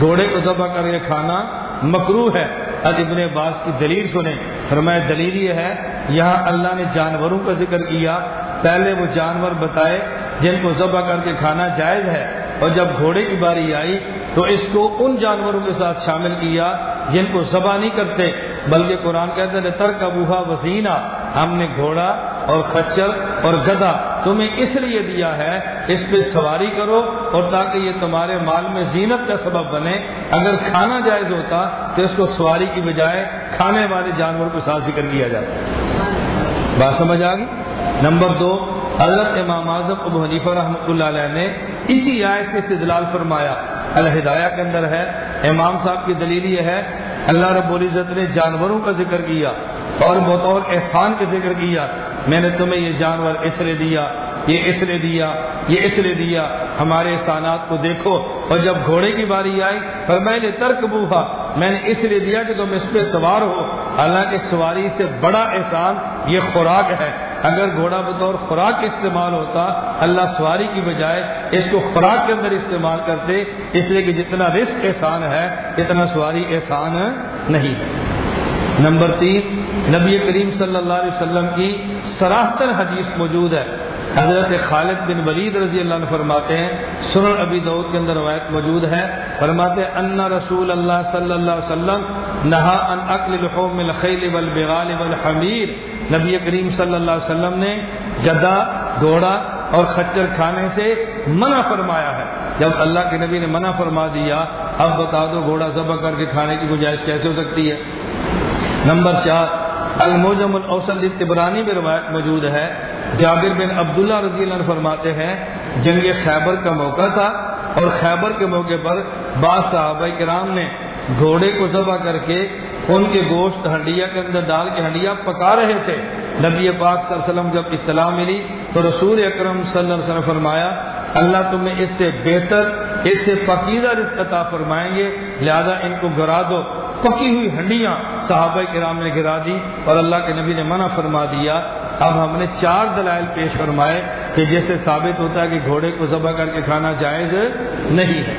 گھوڑے کو ذبح کر کے کھانا مکرو ہے۔ ابن عباس کی دلیل سنیں۔ فرمایا، دلیل یہ ہے، یہاں اللہ نے جانوروں کا ذکر کیا۔ پہلے وہ جانور بتائے جن کو ذبح کر کے کھانا جائز ہے، اور جب گھوڑے کی باری آئی تو اس کو ان جانوروں کے ساتھ شامل کیا جن کو ذبح نہیں کرتے، بلکہ قرآن کہتے ہیں ترک ابوہا وسینہ ہم نے گھوڑا اور خچر اور گدا تمہیں اس لیے دیا ہے، اس پہ سواری کرو اور تاکہ یہ تمہارے مال میں زینت کا سبب بنے۔ اگر کھانا جائز ہوتا تو اس کو سواری کی بجائے کھانے والے جانور کو ساتھ ذکر کیا جاتا۔ بات سمجھ آ گئی؟ نمبر دو، حضرت امام اعظم ابو حنیفہ رحمۃ اللہ علیہ نے اسی آیت سے استدلال فرمایا۔ الہدایہ کے اندر ہے، امام صاحب کی دلیل یہ ہے، اللہ رب العزت نے جانوروں کا ذکر کیا اور بطور احسان کا ذکر کیا۔ میں نے تمہیں یہ جانور اس لیے دیا، یہ اس لیے دیا، یہ اس لیے دیا۔ ہمارے احسانات کو دیکھو اور جب گھوڑے کی باری آئی اور میں نے ترک بوہا، میں نے اس لیے دیا کہ تم اس پہ سوار ہو۔ حالانکہ سواری سے بڑا احسان یہ خوراک ہے۔ اگر گھوڑا بطور خوراک استعمال ہوتا، اللہ سواری کی بجائے اس کو خوراک کے اندر استعمال کرتے۔ اس لیے کہ جتنا رسک احسان ہے، اتنا سواری احسان نہیں۔ ہے نمبر تین نبی کریم صلی اللہ علیہ وسلم کی سراہتر حدیث موجود ہے۔ حضرت خالد بن ولید رضی اللہ عنہ فرماتے ہیں، سنن ابی دعود کے اندر روایت موجود ہے۔ فرماتے ہیں، ان رسول اللہ صلی اللہ علیہ وسلم نہا ان اکل لحوم الخیل والبغال والحمیر. نبی کریم صلی اللہ علیہ وسلم نے گدا گھوڑا اور خچر کھانے سے منع فرمایا ہے۔ جب اللہ کے نبی نے منع فرما دیا، اب بتا دو گھوڑا ذبح کر کے کھانے کی گنجائش کیسے ہو سکتی ہے۔ نمبر چار الموجم الاوسل تبرانی میں روایت موجود ہے۔ جابر بن عبداللہ رضی اللہ عنہ فرماتے ہیں، جنگ خیبر کا موقع تھا اور خیبر کے موقع پر بعض صحابہ کرام نے گھوڑے کو ذبح کر کے ان کے گوشت ہنڈیا کے اندر ڈال کے ہنڈیا پکا رہے تھے۔ نبی پاک صلی اللہ علیہ وسلم جب اطلاع ملی تو رسول اکرم صلی اللہ علیہ وسلم فرمایا، اللہ تمہیں اس سے بہتر، اس سے پکیزہ رزق عطا فرمائیں گے، لہذا ان کو گرا دو۔ پکی ہوئی ہنڈیاں صحابہ کرام نے گرا دی اور اللہ کے نبی نے منع فرما دیا۔ اب ہم نے چار دلائل پیش فرمائے کہ جیسے ثابت ہوتا ہے کہ گھوڑے کو ذبح کر کے کھانا جائز نہیں ہے۔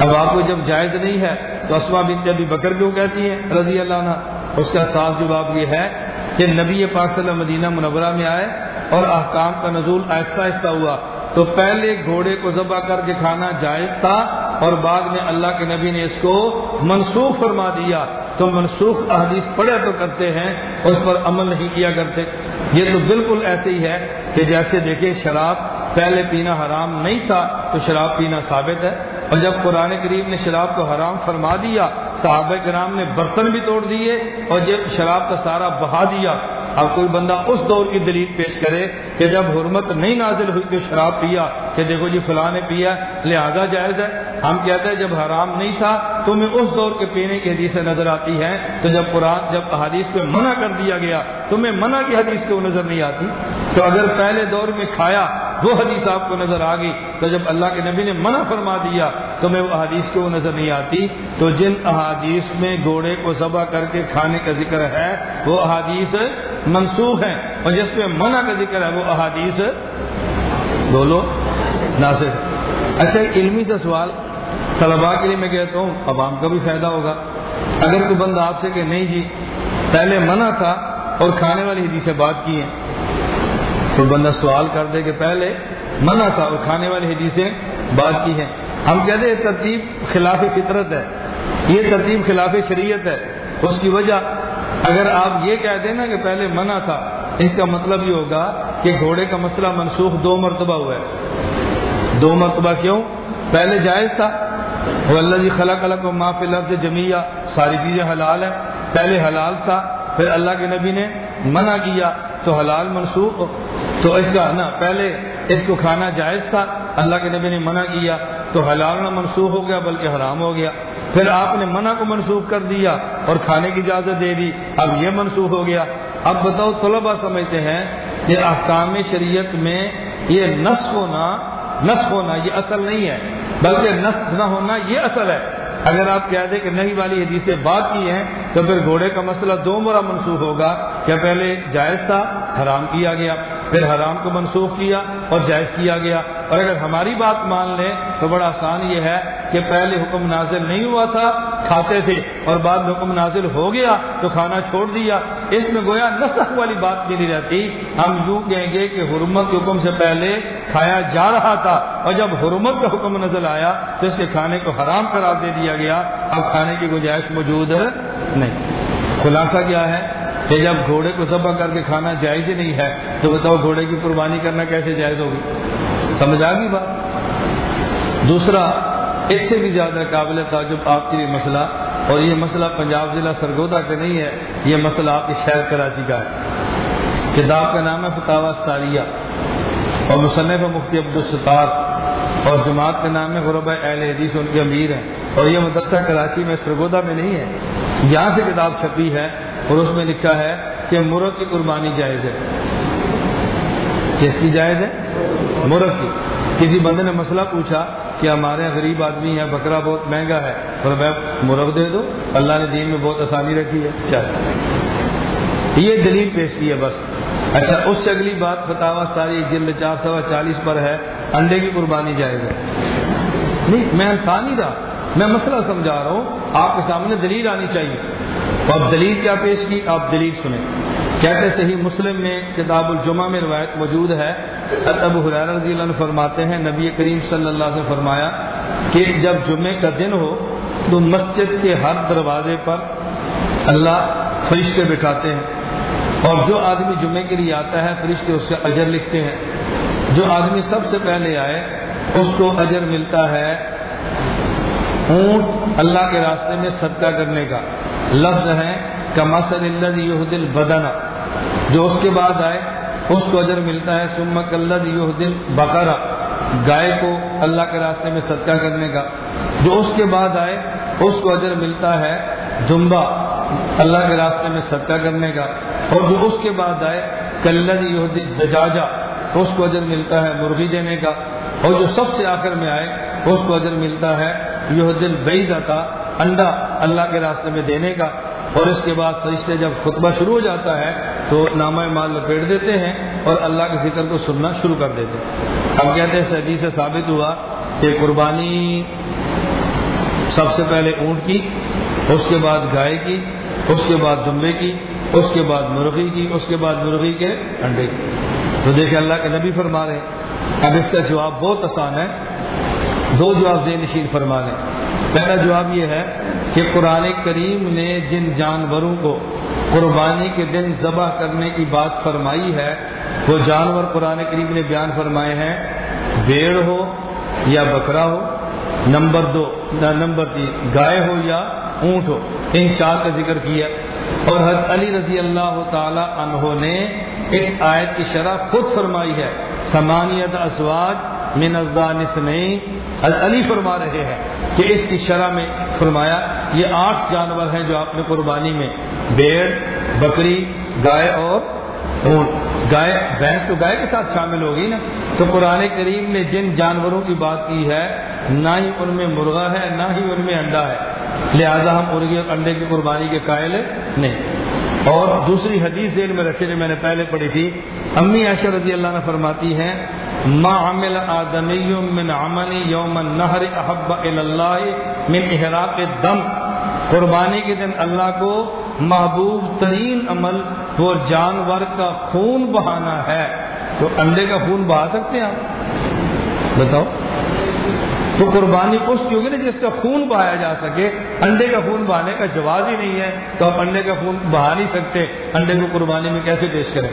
اب آپ کو جب جائز نہیں ہے تو اسما بنت ابھی بکر کیوں کہتی ہیں؟ رضی اللہ عنہ۔ اس کا صاف جواب یہ ہے کہ نبی پاک صلی اللہ مدینہ منورہ میں آئے اور احکام کا نزول آہستہ آہستہ ہوا۔ تو پہلے گھوڑے کو ذبح کر کے کھانا جائز تھا اور بعد میں اللہ کے نبی نے اس کو منسوخ فرما دیا۔ تو منسوخ احادیث پڑھے تو کرتے ہیں، اس پر عمل نہیں کیا کرتے۔ یہ تو بالکل ایسے ہی ہے کہ جیسے دیکھیں شراب پہلے پینا حرام نہیں تھا، تو شراب پینا ثابت ہے۔ اور جب قرآن کریم نے شراب کو حرام فرما دیا، صحابہ کرام نے برتن بھی توڑ دیے اور جب شراب کا سارا بہا دیا۔ اب کوئی بندہ اس دور کی دلیل پیش کرے کہ جب حرمت نہیں نازل ہوئی تو شراب پیا کہ دیکھو جی فلاں نے پیا، لہذا جائز ہے۔ ہم کہتے ہیں جب حرام نہیں تھا تو میں اس دور کے پینے کی حدیث نظر آتی ہے تو جب قرآن، جب حدیث پہ منع کر دیا گیا تو میں منع کی حدیث کیوں نظر نہیں آتی؟ تو اگر پہلے دور میں کھایا وہ حدیث آپ کو نظر آ گئی تو جب اللہ کے نبی نے منع فرما دیا تو میں وہ حدیث کیوں نظر نہیں آتی؟ تو جن احادیث میں گھوڑے کو ذبح کر کے کھانے کا ذکر ہے وہ احادیث منسوخ ہیں اور جس پہ منع کا ذکر ہے وہ احادیث بولو ناصر اچھا علمی سے سوال، طلباء کے لیے میں کہتا ہوں، عوام کا بھی فائدہ ہوگا۔ اگر کوئی بندہ آپ سے کہ نہیں جی پہلے منع تھا اور کھانے والی حدیث سے بات کی ہے، تو بندہ سوال کر دے کہ پہلے منع تھا اور کھانے والی حدیث سے بات کی ہے۔ ہم کہتے ہیں ترتیب خلاف فطرت ہے۔ یہ ترتیب خلاف شریعت ہے۔ اس کی وجہ اگر آپ یہ کہہ دیں نا کہ پہلے منع تھا، اس کا مطلب یہ ہوگا کہ گھوڑے کا مسئلہ منسوخ دو مرتبہ ہوا ہے۔ دو مرتبہ کیوں؟ پہلے جائز تھا۔ وہ اللہ جی خلا خلق و معاف لفظ جمعیہ ساری چیزیں حلال ہیں۔ پہلے حلال تھا، پھر اللہ کے نبی نے منع کیا تو حلال منسوخ۔ تو اس کا نا، پہلے اس کو کھانا جائز تھا، اللہ کے نبی نے منع کیا تو حلال نہ منسوخ ہو گیا، بلکہ حرام ہو گیا۔ پھر آپ نے منع کو منسوخ کر دیا اور کھانے کی اجازت دے دی۔ اب یہ منسوخ ہو گیا۔ اب بتاؤ طلبا سمجھتے ہیں کہ احکام شریعت میں یہ نسخ ہونا نسخ ہونا یہ اصل نہیں ہے، بلکہ نسخ نہ ہونا یہ اصل ہے۔ اگر آپ کہہ دیں کہ نہیں والی حدیث سے بات کی ہے تو پھر گھوڑے کا مسئلہ دو مرا منسوخ ہوگا۔ کیا پہلے جائز تھا؟ حرام کیا گیا۔ پھر حرام کو منسوخ کیا اور جائز کیا گیا۔ اور اگر ہماری بات مان لیں تو بڑا آسان یہ ہے کہ پہلے حکم نازل نہیں ہوا تھا، کھاتے تھے اور بعد میں حکم نازل ہو گیا تو کھانا چھوڑ دیا۔ اس میں گویا نسخ والی بات بھی نہیں رہتی۔ ہم یوں کہیں گے کہ حرمت کے حکم سے پہلے کھایا جا رہا تھا اور جب حرمت کا حکم نظر آیا تو اس کے کھانے کو حرام قرار دے دیا گیا۔ اب کھانے کی گنجائش موجود نہیں۔ خلاصہ کیا ہے؟ کہ جب گھوڑے کو ذبح کر کے کھانا جائز ہی نہیں ہے، تو بتاؤ گھوڑے کی قربانی کرنا کیسے جائز ہوگی؟ سمجھ آ گئی بات؟ دوسرا، اس سے بھی زیادہ قابل تعجب آپ کے لیے مسئلہ، اور یہ مسئلہ پنجاب ضلع سرگودا کا نہیں ہے، یہ مسئلہ آپ کی شہر کراچی کا ہے کتاب کا نام ہے فتح ستاریہ، اور مصنف مفتی عبدالستار اور جماعت کا نام ہے غربۂ اہل حدیث، ان کے امیر ہیں، اور یہ مدرسہ کراچی میں سرگودا میں نہیں ہے۔ یہاں سے کتاب چھپی ہے اور اس میں لکھا ہے کہ مرغ کی قربانی جائز ہے۔ کس کی جائز ہے؟ مرغ کی۔ کسی بندے نے مسئلہ پوچھا کہ ہمارے غریب آدمی ہے، بکرا بہت مہنگا ہے اور میں مرغ دے دو اللہ نے دین میں بہت آسانی رکھی ہے۔ چل۔ یہ دلیل پیش کی ہے بس۔ اچھا اس سے اگلی بات بتاوا ساری جلد چار سو چالیس پر ہے، انڈے کی قربانی جائز ہے۔ نہیں، میں انسان ہی رہا۔ میں مسئلہ سمجھا رہا ہوں، آپ کے سامنے دلیل آنی چاہیے۔ اب دلیل کیا پیش کی؟ آپ دلیل سنیں۔ کہتے صحیح مسلم میں کتاب الجمہ میں روایت موجود ہے۔ ابو حرار رضی اللہ عنہ فرماتے ہیں، نبی کریم صلی اللہ سے فرمایا کہ جب جمعے کا دن ہو تو مسجد کے ہر دروازے پر اللہ فرشتے بٹھاتے ہیں۔ اور جو آدمی جمعے کے لیے آتا ہے، فرشتے اس کا اجر لکھتے ہیں۔ جو آدمی سب سے پہلے آئے، اس کو اجر ملتا ہے۔ اونٹ اللہ کے راستے میں صدقہ کرنے کا۔ لفظ ہے کماسل اللہ یہ دل بدنا جو اس کے بعد آئے، اس کو اجر ملتا ہے۔ سمک اللہ یہ دل بقرا گائے کو اللہ کے راستے میں صدقہ کرنے کا۔ جو اس کے بعد آئے، اس کو اجر ملتا ہے دمبا۔ اللہ کے راستے میں صدقہ کرنے کا۔ اور جو اس کے بعد آئے کلر دجاجا اس کو اجر ملتا ہے مرغی دینے کا۔ اور جو سب سے آخر میں آئے، اس کو اجر ملتا ہے یہ دل بیزا کا انڈا اللہ کے راستے میں دینے کا اور اس کے بعد فرشتے جب خطبہ شروع ہو جاتا ہے تو نامہ مال لپیٹ دیتے ہیں اور اللہ کے ذکر کو سننا شروع کر دیتے ہیں۔ ہم کہتے ہیں صدی سے ثابت ہوا کہ قربانی سب سے پہلے اونٹ کی، اس کے بعد گائے کی، اس کے بعد دمبے کی، اس کے بعد مرغی کی، اس کے بعد مرغی کے انڈے کی۔ تو دیکھیں اللہ کے نبی فرما رہے اب اس کا جواب بہت آسان ہے۔ دو جواب ذہن نشین فرما لیں۔ پہلا جواب یہ ہے کہ قرآن کریم نے جن جانوروں کو قربانی کے دن ذبح کرنے کی بات فرمائی ہے، وہ جانور قرآن کریم نے بیان فرمائے ہیں۔ بیڑ ہو یا بکرا ہو، نمبر دو نمبر تین، گائے ہو یا اونٹ ہو، ان چار کا ذکر کیا۔ اور حضرت علی رضی اللہ تعالی عنہ نے اس آیت کی شرح خود فرمائی ہے۔ سمانیت اسواد من نہیں علی فرما رہے ہیں کہ اس کی شرح میں فرمایا، یہ آٹھ جانور ہیں جو آپ نے قربانی میں، بیڑ، بکری، گائے اور اونٹ گائے، بھینس تو گائے کے ساتھ شامل ہوگی نا؟ تو قرآن کریم نے جن جانوروں کی بات کی ہے، نہ ہی ان میں مرغا ہے، نہ ہی ان میں انڈا ہے۔ لہذا ہم مرغی اور انڈے کی قربانی کے قائل نہیں۔ اور دوسری حدیث ذیل میں رکھے جو میں نے پہلے پڑھی تھی۔ امی عائشہ رضی اللہ نے فرماتی ہیں، ما عمل آدمی من عمل یوم النہر احب اللہ من احراق دم قربانی کے دن اللہ کو محبوب ترین عمل وہ جانور کا خون بہانا ہے۔ تو انڈے کا خون بہا سکتے ہیں آپ؟ بتاؤ۔ تو قربانی اس کی ہوگی نا جس کا خون بہایا جا سکے؟ انڈے کا خون بہانے کا جواز ہی نہیں ہے۔ تو آپ انڈے کا خون بہا نہیں سکتے۔ انڈے کو قربانی میں کیسے پیش کریں؟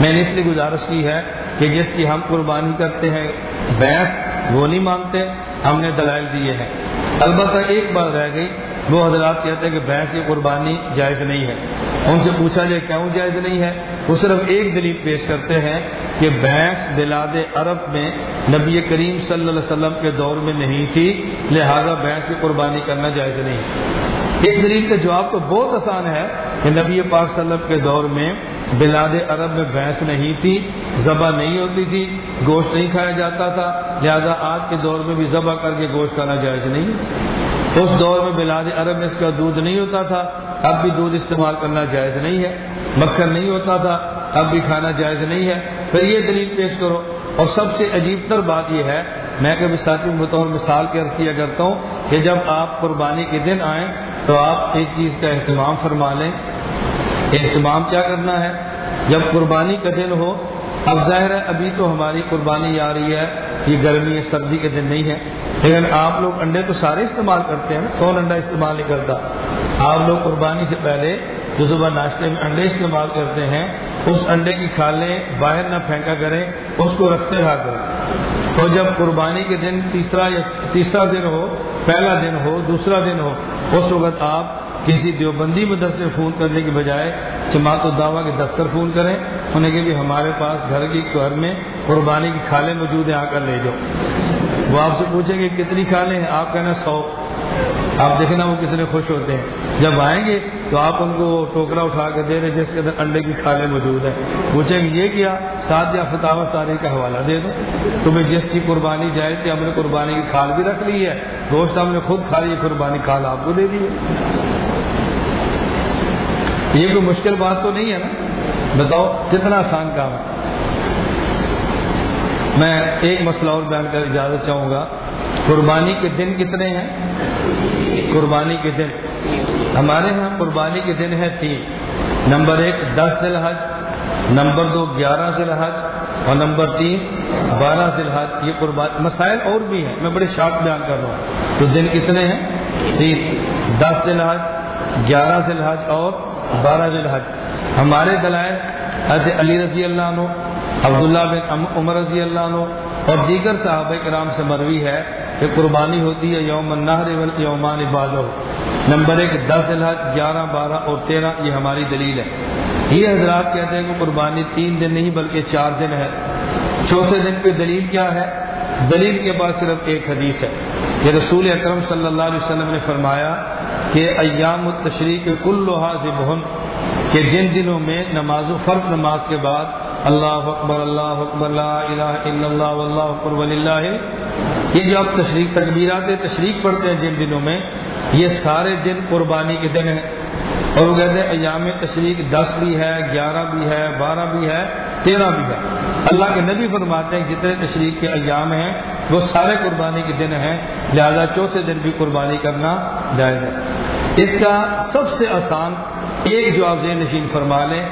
میں نے اس لیے گزارش کی ہے کہ جس کی ہم قربانی کرتے ہیں بھینس وہ نہیں مانتے، ہم نے دلائل دیے ہیں۔ البتہ ایک بات رہ گئی۔ وہ حضرات کہتے ہیں کہ بھینس کی قربانی جائز نہیں ہے۔ ان سے پوچھا جائے کیوں جائز نہیں ہے؟ وہ صرف ایک دلیل پیش کرتے ہیں کہ بھینس بلاد عرب میں نبی کریم صلی اللہ علیہ وسلم کے دور میں نہیں تھی، لہذا بھینس کی قربانی کرنا جائز نہیں اس دلیل کا جواب تو بہت آسان ہے کہ نبی پاک صلی اللہ علیہ وسلم کے دور میں بلاد عرب میں بھینس نہیں تھی، ذبح نہیں ہوتی تھی، گوشت نہیں کھایا جاتا تھا۔ لہذا آج کے دور میں بھی ذبح کر کے گوشت کھانا جائز نہیں اس دور میں بلاد عرب میں اس کا دودھ نہیں ہوتا تھا، اب بھی دودھ استعمال کرنا جائز نہیں ہے۔ مکھن نہیں ہوتا تھا، اب بھی کھانا جائز نہیں ہے۔ پھر یہ دلیل پیش کرو۔ اور سب سے عجیب تر بات یہ ہے، میں کبھی ساتھی بطور مثال کے عرض کیا کرتا ہوں کہ جب آپ قربانی کے دن آئیں تو آپ ایک چیز کا اہتمام فرما لیں۔ اہتمام کیا کرنا ہے؟ جب قربانی کا دن ہو، اب ظاہر ہے ابھی تو ہماری قربانی آ رہی ہے۔ یہ گرمی ہے، سردی کے دن نہیں ہے۔ لیکن آپ لوگ انڈے تو سارے استعمال کرتے ہیں، کون انڈا استعمال نہیں کرتا؟ آپ لوگ قربانی سے پہلے جو صبح ناشتے میں انڈے استعمال کرتے ہیں، اس انڈے کی کھالیں باہر نہ پھینکا کریں، اس کو رکھتے رہا کریں۔ تو جب قربانی کے دن تیسرا یا تیسرا دن ہو، پہلا دن ہو، دوسرا دن ہو، اس وقت آپ کسی دیوبندی مدرسے فون کرنے کی بجائے جماعت الدعویٰ کے دفتر فون کریں، انہیں کہ بھی ہمارے پاس گھر کی گھر میں قربانی کی کھالیں موجود ہیں، آ کر لے جاؤ۔ وہ آپ سے پوچھیں گے کتنی کھالیں ہیں؟ آپ کہنا سو۔ آپ دیکھنا وہ کتنے خوش ہوتے ہیں۔ جب آئیں گے تو آپ ان کو ٹوکرا اٹھا کے دے رہے جس کے اندر انڈے کی کھالیں موجود ہیں۔ پوچھیں گے، یہ کیا؟ سات یا فتح ساری کا حوالہ دے دو۔ تمہیں جس کی قربانی جائے تھی ہم نے قربانی کی کھال بھی رکھ لی ہے۔ دوست ہم نے خود کھا لی، قربانی کھال آپ کو دے دی یہ کوئی مشکل بات تو نہیں ہے نا؟ بتاؤ، کتنا آسان کام ہے؟ میں ایک مسئلہ اور بیان کر اجازت چاہوں گا۔ قربانی کے دن کتنے ہیں؟ قربانی کے دن۔ ہمارے ہاں قربانی کے دن ہے تین۔ نمبر ایک، دس ذی الحج۔ نمبر دو، گیارہ ذی الحج۔ اور نمبر تین، بارہ ذی الحج۔ یہ قربانی، مسائل اور بھی ہیں۔ میں بڑے شارٹ بیان کر رہا ہوں۔ تو دن کتنے ہیں؟ تین۔ دس ذی الحج، گیارہ ذی الحج اور بارہ ذی الحج۔ ہمارے دلائل، حضرت علی رضی اللہ عنہ، عبداللہ بن عمر رضی اللہ عنہ اور دیگر صحابہ کرام سے مروی ہے کہ قربانی ہوتی ہے یوم النہر یومان بازو۔ نمبر ایک، دس الحج، گیارہ، بارہ اور تیرہ، یہ ہماری دلیل ہے۔ یہ حضرات کہتے ہیں کہ قربانی تین دن نہیں بلکہ چار دن ہے۔ چوتھے دن پہ دلیل کیا ہے؟ دلیل کے بعد صرف ایک حدیث ہے یہ رسول اکرم صلی اللہ علیہ وسلم نے فرمایا کہ ایام التشریح کے کل لحاظ بہن کہ جن دنوں میں نماز و فرق نماز کے بعد اللہ اکبر اللہ اکبر، لا الہ الا اللہ، واللہ اکبر، وللہ، یہ جو آپ تشریق، تکبیرات تشریق پڑھتے ہیں جن دنوں میں، یہ سارے دن قربانی کے دن ہیں۔ اور وہ کہتے ہیں ایام تشریق دس بھی ہے، گیارہ بھی ہے، بارہ بھی ہے، تیرہ بھی ہے۔ اللہ کے نبی فرماتے ہیں جتنے تشریق کے ایام ہیں، وہ سارے قربانی کے دن ہیں، لہذا چوتھے دن بھی قربانی کرنا جائز ہے۔ اس کا سب سے آسان ایک جو آپ ذہن نشین فرما لیں۔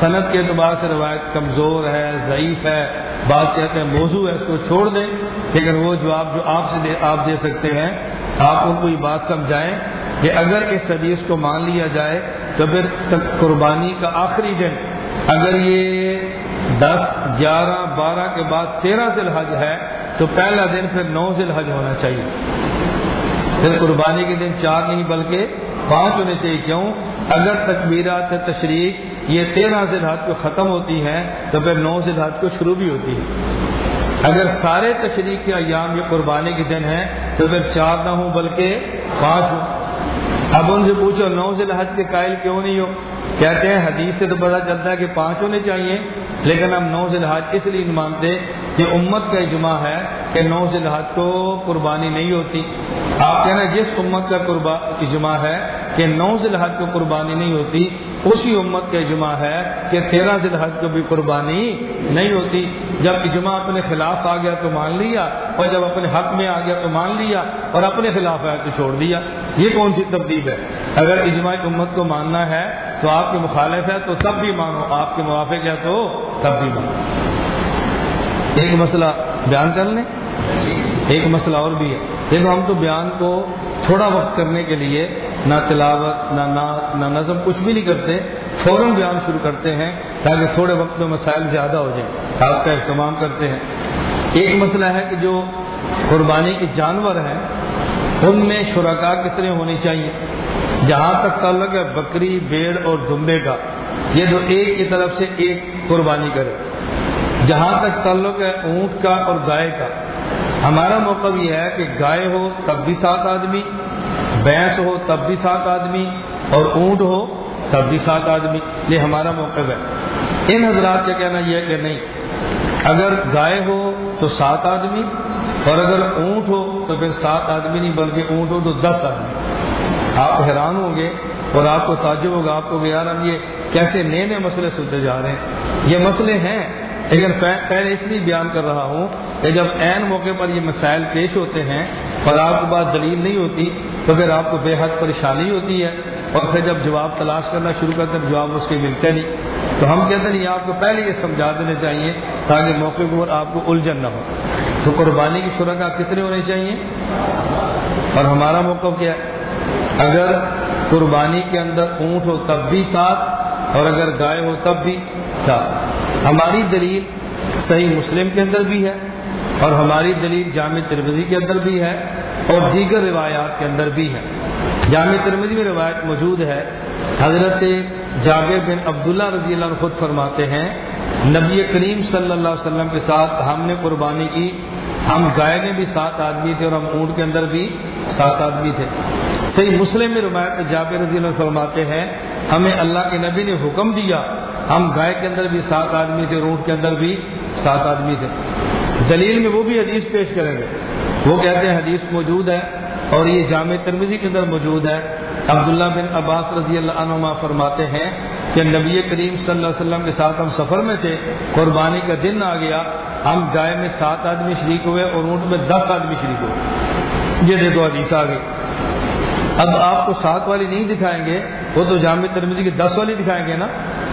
صنعت کے اعتبار سے روایت کمزور ہے، ضعیف ہے بات کہتے ہیں موضوع ہے، اس کو چھوڑ دیں۔ لیکن وہ جواب جو آپ سے دے، آپ دے سکتے ہیں، آپ ان کو یہ بات سمجھائیں کہ اگر اس حدیث کو مان لیا جائے تو پھر قربانی کا آخری دن۔ اگر یہ دس، گیارہ، بارہ کے بعد تیرہ ذی الحج ہے تو پہلا دن پھر نو ذی الحج ہونا چاہیے۔ پھر قربانی کے دن چار نہیں، بلکہ پانچ ہونے چاہیے کیوں اگر تکبیرات تشریق یہ تیرہ ذی الحج کو ختم ہوتی ہیں، تو پھر نو ذی الحج کو شروع بھی ہوتی ہے اگر سارے تشریح کے ایام یہ قربانی کے دن ہیں، تو پھر چار نہ ہوں بلکہ پانچ ہوں۔ اب ان سے پوچھو، نو ذی الحج کے قائل کیوں نہیں ہو؟ کہتے ہیں حدیث سے تو پتا چلتا ہے کہ پانچ ہونے چاہیے، لیکن ہم نو ذی الحج اس لیے مانتے کہ امت کا اجماع ہے کہ نو ذی کو قربانی نہیں ہوتی۔ آپ کہنا جس امت کا اجماع ہے کہ نو ذی کو قربانی نہیں ہوتی، اسی امت کا اجماع ہے کہ تیرہ ذی الحج کو بھی قربانی نہیں ہوتی۔ جب اجماع اپنے خلاف آ گیا تو مان لیا، اور جب اپنے حق میں آ گیا تو مان لیا، اور اپنے خلاف آیا تو چھوڑ دیا۔ یہ کون سی تبدیل ہے؟ اگر اجماع امت کو ماننا ہے تو آپ کے مخالف ہے تو تب بھی مانو، آپ کے موافق ہے تو تب بھی مانو۔ ایک مسئلہ بیان کر لیں۔ ایک مسئلہ اور بھی ہے۔ دیکھو، ہم تو بیان کو تھوڑا وقت کرنے کے لیے نہ تلاوت، نہ نہ نظم کچھ بھی نہیں کرتے۔ فوراً بیان شروع کرتے ہیں تاکہ تھوڑے وقت میں مسائل زیادہ ہو جائیں۔ آپ کا اہتمام کرتے ہیں۔ ایک مسئلہ ہے کہ جو قربانی کے جانور ہیں، ان میں شرکا کتنے ہونی چاہیے؟ جہاں تک تعلق ہے، بکری، بیڑ اور دمبے کا۔ یہ جو ایک کی طرف سے ایک قربانی کرے۔ جہاں تک تعلق ہے اونٹ کا اور گائے کا، ہمارا موقع یہ ہے کہ گائے ہو تب بھی سات آدمی بھینس ہو تب بھی سات آدمی، اور اونٹ ہو تب بھی سات آدمی، یہ ہمارا موقع ہے۔ ان حضرات کا کہنا یہ ہے کہ نہیں، اگر گائے ہو تو سات آدمی، اور اگر اونٹ ہو تو پھر سات آدمی نہیں، بلکہ اونٹ ہو تو دس آدمی۔ آپ حیران ہوں گے اور آپ کو تعجب ہوگا، آپ کو یار ہم یہ کیسے نئے نئے مسئلے سنتے جا رہے ہیں۔ یہ مسئلے ہیں۔ لیکن پہلے اس لیے بیان کر رہا ہوں کہ جب عین موقع پر یہ مسائل پیش ہوتے ہیں اور آپ کے پاس دلیل نہیں ہوتی تو پھر آپ کو بے حد پریشانی ہوتی ہے اور پھر جب جواب تلاش کرنا شروع کرتے ہیں جواب اس کے ملتے نہیں۔ تو ہم کہتے ہیں آپ کو پہلے یہ سمجھا دینے چاہیے تاکہ موقع پر آپ کو الجھن نہ ہو۔ تو قربانی کی صورت آپ کتنے ہونے چاہیے؟ اور ہمارا موقع کیا ہے؟ اگر قربانی کے اندر اونٹ ہو تب بھی ساتھ اور اگر گائے ہو تب بھی ساتھ۔ ہماری دلیل صحیح مسلم کے اندر بھی ہے اور ہماری دلیل جامع ترمزی کے اندر بھی ہے اور دیگر روایات کے اندر بھی ہے۔ جامع ترمزی میں روایت موجود ہے۔ حضرت جابر بن عبداللہ رضی اللہ عنہ خود فرماتے ہیں، نبی کریم صلی اللہ علیہ وسلم کے ساتھ ہم نے قربانی کی ہم گائے میں بھی سات آدمی تھے اور ہم اونٹ کے اندر بھی سات آدمی تھے۔ صحیح مسلم میں روایت جابر رضی اللہ فرماتے ہیں، ہمیں اللہ کے نبی نے حکم دیا، ہم گائے کے اندر بھی سات آدمی تھے اور اونٹ کے اندر بھی سات آدمی تھے۔ دلیل میں وہ بھی حدیث پیش کریں گے۔ وہ کہتے ہیں حدیث موجود ہے اور یہ جامع ترمیزی کے اندر موجود ہے۔ عبداللہ بن عباس رضی اللہ عنہ فرماتے ہیں کہ نبی کریم صلی اللہ علیہ وسلم کے ساتھ ہم سفر میں تھے، قربانی کا دن آ گیا۔ ہم گائے میں سات آدمی شریک ہوئے اور اونٹ میں دس آدمی شریک ہوئے۔ یہ دیکھو حدیث آ گئی اب آپ کو سات والی نہیں دکھائیں گے، وہ تو جامع ترمیزی کی دس والی دکھائیں گے نا؟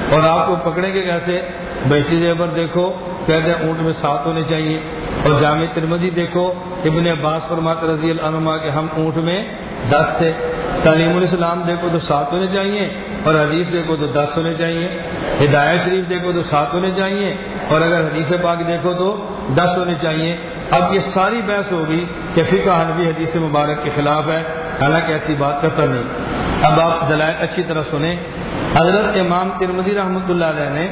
اور آپ کو پکڑیں گے کیسے؟ بیٹی زیبر دیکھو کہتے ہیں اونٹ میں سات ہونے چاہیے۔ اور جامع ترمزی دیکھو، ابن عباس فرمات رضی العنما کے ہم اونٹ میں دس تھے۔ تعلیم الاسلام دیکھو تو سات ہونے چاہیے، اور حدیث دیکھو تو دس ہونے چاہیے۔ ہدایت شریف دیکھو تو سات ہونے چاہیے، اور اگر حدیث پاک دیکھو تو دس ہونے چاہیے۔ اب یہ ساری بحث ہوگی کہ فقہ حنبی حدیث مبارک کے خلاف ہے، حالانکہ ایسی بات کرتا نہیں۔ اب آپ دلائل اچھی طرح سنیں۔ حضرت امام ترمدی رحمۃ اللہ علیہ نے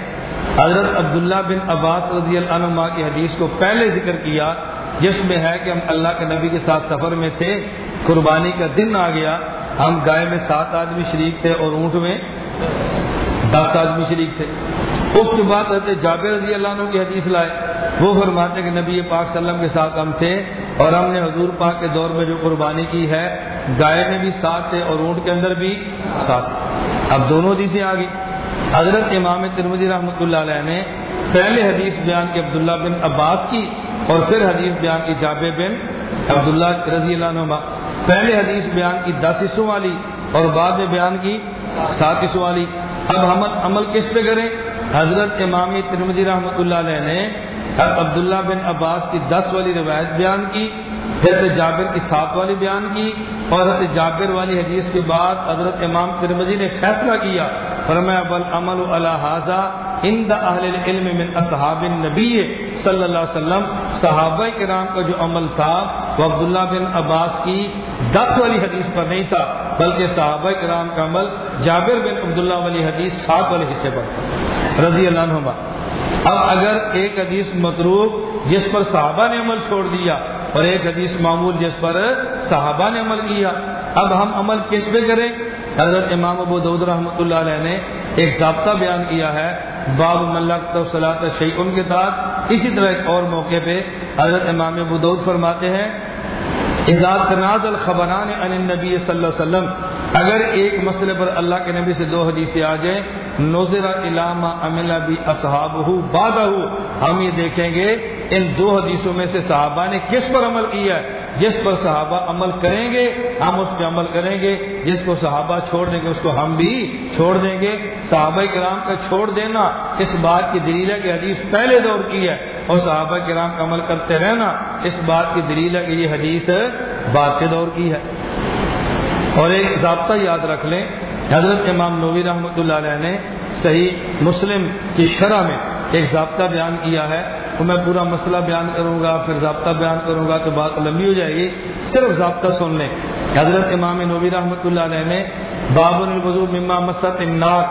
حضرت عبداللہ بن عباس رضی اللہ عنہ کی حدیث کو پہلے ذکر کیا، جس میں ہے کہ ہم اللہ کے نبی کے ساتھ سفر میں تھے، قربانی کا دن آ گیا، ہم گائے میں سات آدمی شریک تھے اور اونٹ میں دس آدمی شریک تھے۔ اس کے بعد حضرت جابر رضی اللہ عنہ کی حدیث لائے، وہ فرماتے کہ نبی پاک صلی اللہ علیہ وسلم کے ساتھ ہم تھے اور ہم نے حضور پاک کے دور میں جو قربانی کی ہے، گائے میں بھی ساتھ تھے اور اونٹ کے اندر بھی ساتھ اب دونوں حدیثیں آ حضرت امام ترمزی رحمۃ اللہ علیہ نے پہلے حدیث بیان کی عبداللہ بن عباس کی اور پھر حدیث بیان کی جابر بن عبداللہ رضی اللہ عنہ پہلے حدیث بیان کی دس حصوں والی اور بعد میں بیان کی سات حصوں والی۔ اب ہم عمل کس پہ کریں؟ حضرت امام ترمزی رحمۃ اللہ علیہ نے عبداللہ بن عباس کی دس والی روایت بیان کی۔ حضرت جابر کی سات والی بیان کی اور حضرت جابر والی حدیث کے بعد حضرت امام ترمزی نے فیصلہ کیا، فرمایا بل عمل الحاظہ ہند اہل علم من اصحاب النبی صلی اللہ علیہ وسلم. صحابہ کرام کا جو عمل تھا وہ عبداللہ بن عباس کی دس والی حدیث پر نہیں تھا، بلکہ صحابہ کرام کا عمل جابر بن عبداللہ والی حدیث سات والے حصے پر تھا، رضی اللہ عنہ اب اگر ایک حدیث مطروب جس پر صحابہ نے عمل چھوڑ دیا اور ایک حدیث معمول جس پر صحابہ نے عمل کیا، اب ہم عمل کس پہ کریں؟ حضرت امام ابو دعود رحمۃ اللہ علیہ نے ایک ضابطہ بیان کیا ہے، باب ملک صلاح شیخ ان کے ساتھ۔ اسی طرح ایک اور موقع پہ حضرت امام ابو دعود فرماتے ہیں تناز الخبران عن النبی صلی اللہ علیہ وسلم اگر ایک مسئلے پر اللہ کے نبی سے دو حدیثیں آ جائیں نوزر علامہ املا بھی اصحاب ہو بادہ ہم یہ دیکھیں گے ان دو حدیثوں میں سے صحابہ نے کس پر عمل کیا ہے؟ جس پر صحابہ عمل کریں گے، ہم اس پہ عمل کریں گے، جس کو صحابہ چھوڑ دیں گے، اس کو ہم بھی چھوڑ دیں گے۔ صحابہ کرام کا چھوڑ دینا اس بات کی دلیل ہے کہ حدیث پہلے دور کی ہے اور صحابہ کرام کا عمل کرتے رہنا اس بات کی دلیل ہے کہ یہ حدیث بات کے دور کی ہے۔ اور ایک ضابطہ یاد رکھ لیں، حضرت امام نوی رحمۃ اللہ علیہ نے صحیح مسلم کی شرح میں ایک ضابطہ بیان کیا ہے۔ تو میں پورا مسئلہ بیان کروں گا، پھر ضابطہ بیان کروں گا تو بات لمبی ہو جائے گی۔ صرف ضابطہ سن لیں۔ حضرت امام نوی رحمۃ اللہ علیہ نے باب الوضو مما مسد النار،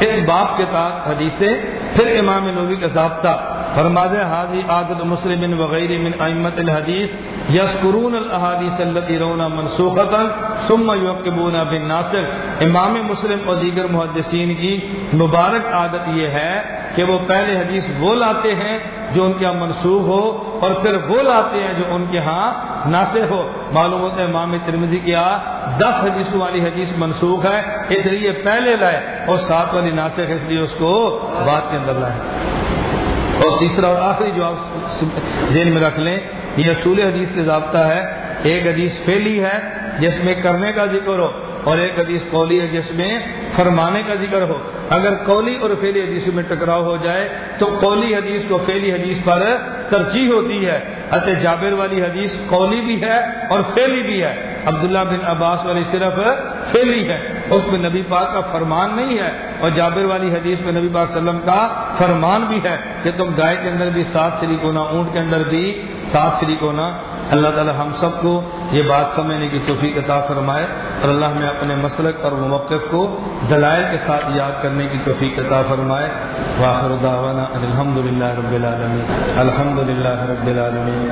اس باب کے تحت حدیثیں پھر امام نوی کا ضابطہ فرماز حاضی عادت مسلم وغیرہ من ائمت الحدیث یسکرون الحادیث التي رونا منسوختا ثم يوقبون بالناصر. امام مسلم اور دیگر محدثین کی مبارک عادت یہ ہے کہ وہ پہلے حدیث وہ لاتے ہیں جو ان کے یہاں منسوخ ہو اور پھر وہ لاتے ہیں جو ان کے ہاں ناسے ہو۔ معلوم ہوتا ہے امام ترمزی کیا ہاں دس حدیث والی حدیث منسوخ ہے، اس لیے پہلے لائے اور سات والی ناسک اس لیے اس کو بات کے اندر لائے۔ اور تیسرا اور آخری جو آپ ذہن میں رکھ لیں، یہ اصول حدیث کے ضابطہ ہے۔ ایک حدیث پھیلی ہے جس میں کرنے کا ذکر ہو اور ایک حدیث قولی ہے جس میں فرمانے کا ذکر ہو۔ اگر قولی اور فیلی حدیث میں ٹکراؤ ہو جائے تو قولی حدیث کو فیلی حدیث پر ترجیح ہوتی ہے۔ حضرت جابر والی حدیث قولی بھی ہے اور فیلی بھی ہے۔ عبداللہ بن عباس والی صرف فیلی ہے۔ اس میں نبی پاک کا فرمان نہیں ہے اور جابر والی حدیث میں نبی پاک وسلم کا فرمان بھی ہے کہ تم گائے کے اندر بھی سات شریک ہونا، اونٹ کے اندر بھی سات شریک ہونا۔ اللہ تعالی ہم سب کو یہ بات سمجھنے کی توفیق عطا فرمائے اور اللہ میں اپنے مسلک اور موقف کو دلائل کے ساتھ یاد کرنے کی توفیق عطا فرمائے۔ واخر دعوانا الحمد للہ رب العالمین۔ الحمد للہ رب العالمین۔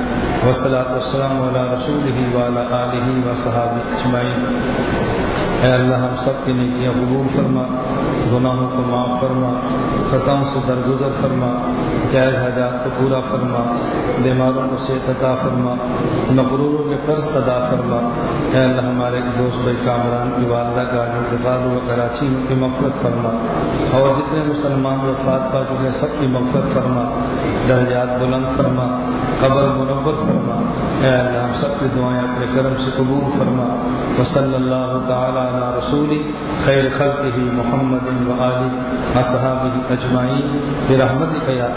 وسلاۃ والسلام علی رسول والا علیہ و صحاب اجمعین۔ اے اللہ، ہم سب کی نیکیاں قبول فرما، گناہوں کو معاف فرما، خطاؤں سے درگزر فرما، جائز حجات کو پورا فرما، بیماروں کو صحت عطا فرما مقروروں کے قرض ادا فرما۔ اے اللہ، ہمارے دوست بھائی کامران کی والدہ کا انتقال ہوا کراچی کی مفرت فرما۔ اور جتنے مسلمان وفات پا چکے سب کی مفرت فرما۔ درجات بلند فرما، قبر منور فرما۔ اے اللہ، ہم سب کی دعائیں اپنے کرم سے قبول فرما۔ وصلی اللہ تعالی علی رسول خیر خلق ہی محمد و آلہ اصحابہ اجمعین۔ کا یا